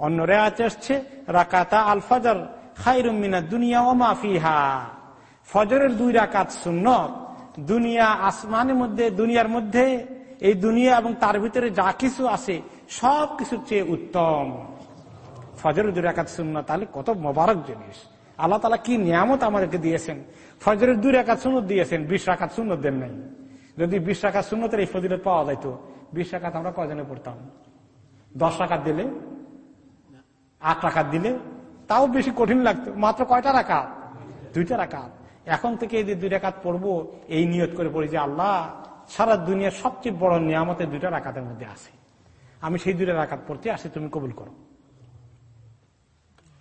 অন্য রেয়াতে আসছে রাকাতা আল ফজর খাইরুমিনা দুনিয়া ও মাফিহা ফজরের দুই রাকাত সুন্নত। দুনিয়া আসমানের মধ্যে, দুনিয়ার মধ্যে, এই দুনিয়া এবং তার ভিতরে যা কিছু আছে, সব কিছুর চেয়ে উত্তম। ফজরের দুই রাকাত সুন্নত, তাহলে কত মোবারক জিনিস। আল্লাহ তালা কি নিয়ামত আমাদেরকে দিয়েছেন? ফজরের দুই রাকাত সুন্নত দিয়েছেন, বিশ রাকাত সুন্নত দেন নাই। যদি বিশ রাকাত সুন্নতের এই ফজিলত পাওয়া যাইত, বিশ রাকাত আমরা কজনে পড়তাম? দশ রাকাত দিলে আট রাকাত দিলে, তাও বেশি কঠিন লাগতো। মাত্র কয়টা রাকাত? দুইটা রাকাত। এখন থেকে এই দুই রাকাত পড়ব, এই নিয়ত করে পড়ি যে আল্লাহ, সারা দুনিয়ার সবচেয়ে বড় নিয়ামতে দুইটা রাকাতের মধ্যে আছে। আমি সেই দুইটা রাকাত পড়তে আসি, তুমি কবুল করো।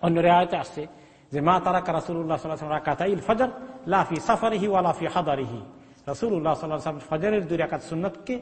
অন্য রেহায়তে আসছে যে, মা তারা রাসুল্লাহ রাকাতাই ফজর লাফি সাফারিহি ওয়ালাফি হাদারিহি রসুল্লাহ সাল্লাহ ফজরের দুই রাকাত সুন্নতকে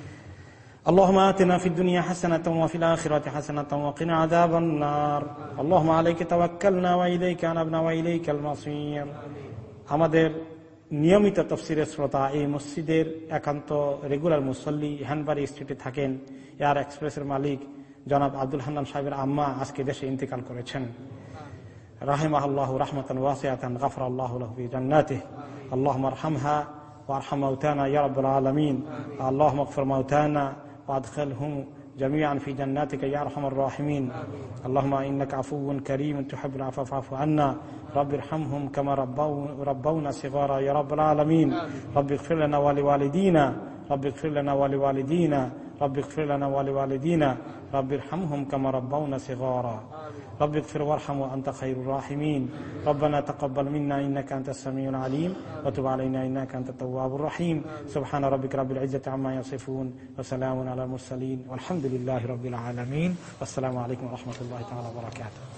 اللهم آتنا في الدنيا حسنة وفي الآخرة حسنة وقنا عذاب النار اللهم عليك توكلنا وإليك أنبنا وإليك المصير আমাদের নিয়মিত তফসিরের শ্রোতা এই মসজিদের একান্ত রেগুলার মুসল্লি হ্যানবাড়ি স্ট্রিটে থাকেন এয়ার এক্সপ্রেসের মালিক জনাব আব্দুল হান্নান সাহেবের আম্মা আজকে দেশে ইন্তেকাল করেছেন রাহিমাহ আল্লাহ রহমতান ওয়াসিয়াতান গাফর আল্লাহ ফি জান্নাতিহ اللهم ارحمها وارحم موتانا يا رب العالمين اللهم اغفر موتانا وأدخلهم جميعا في جناتك يا أرحم الراحمين. اللهم إنك عفو كريم تحب العفو فاعف عنا. رب ارحمهم كما ربونا صغارا يا رب العالمين. رب اغفر لنا ولوالدينا. رب اغفر لنا ولوالدينا. رب اغفر لنا ولوالدينا رب ارحمهم كما ربونا صغارا. رب اغفر وارحم وأنت خير الراحمين. ربنا تقبل منا إنك أنت السميع العليم وتب علينا إنك أنت التواب الرحيم. سبحان ربك رب العزة عما يصفون وسلام على المرسلين والحمد لله رب العالمين. والسلام عليكم ورحمة الله تعالى وبركاته.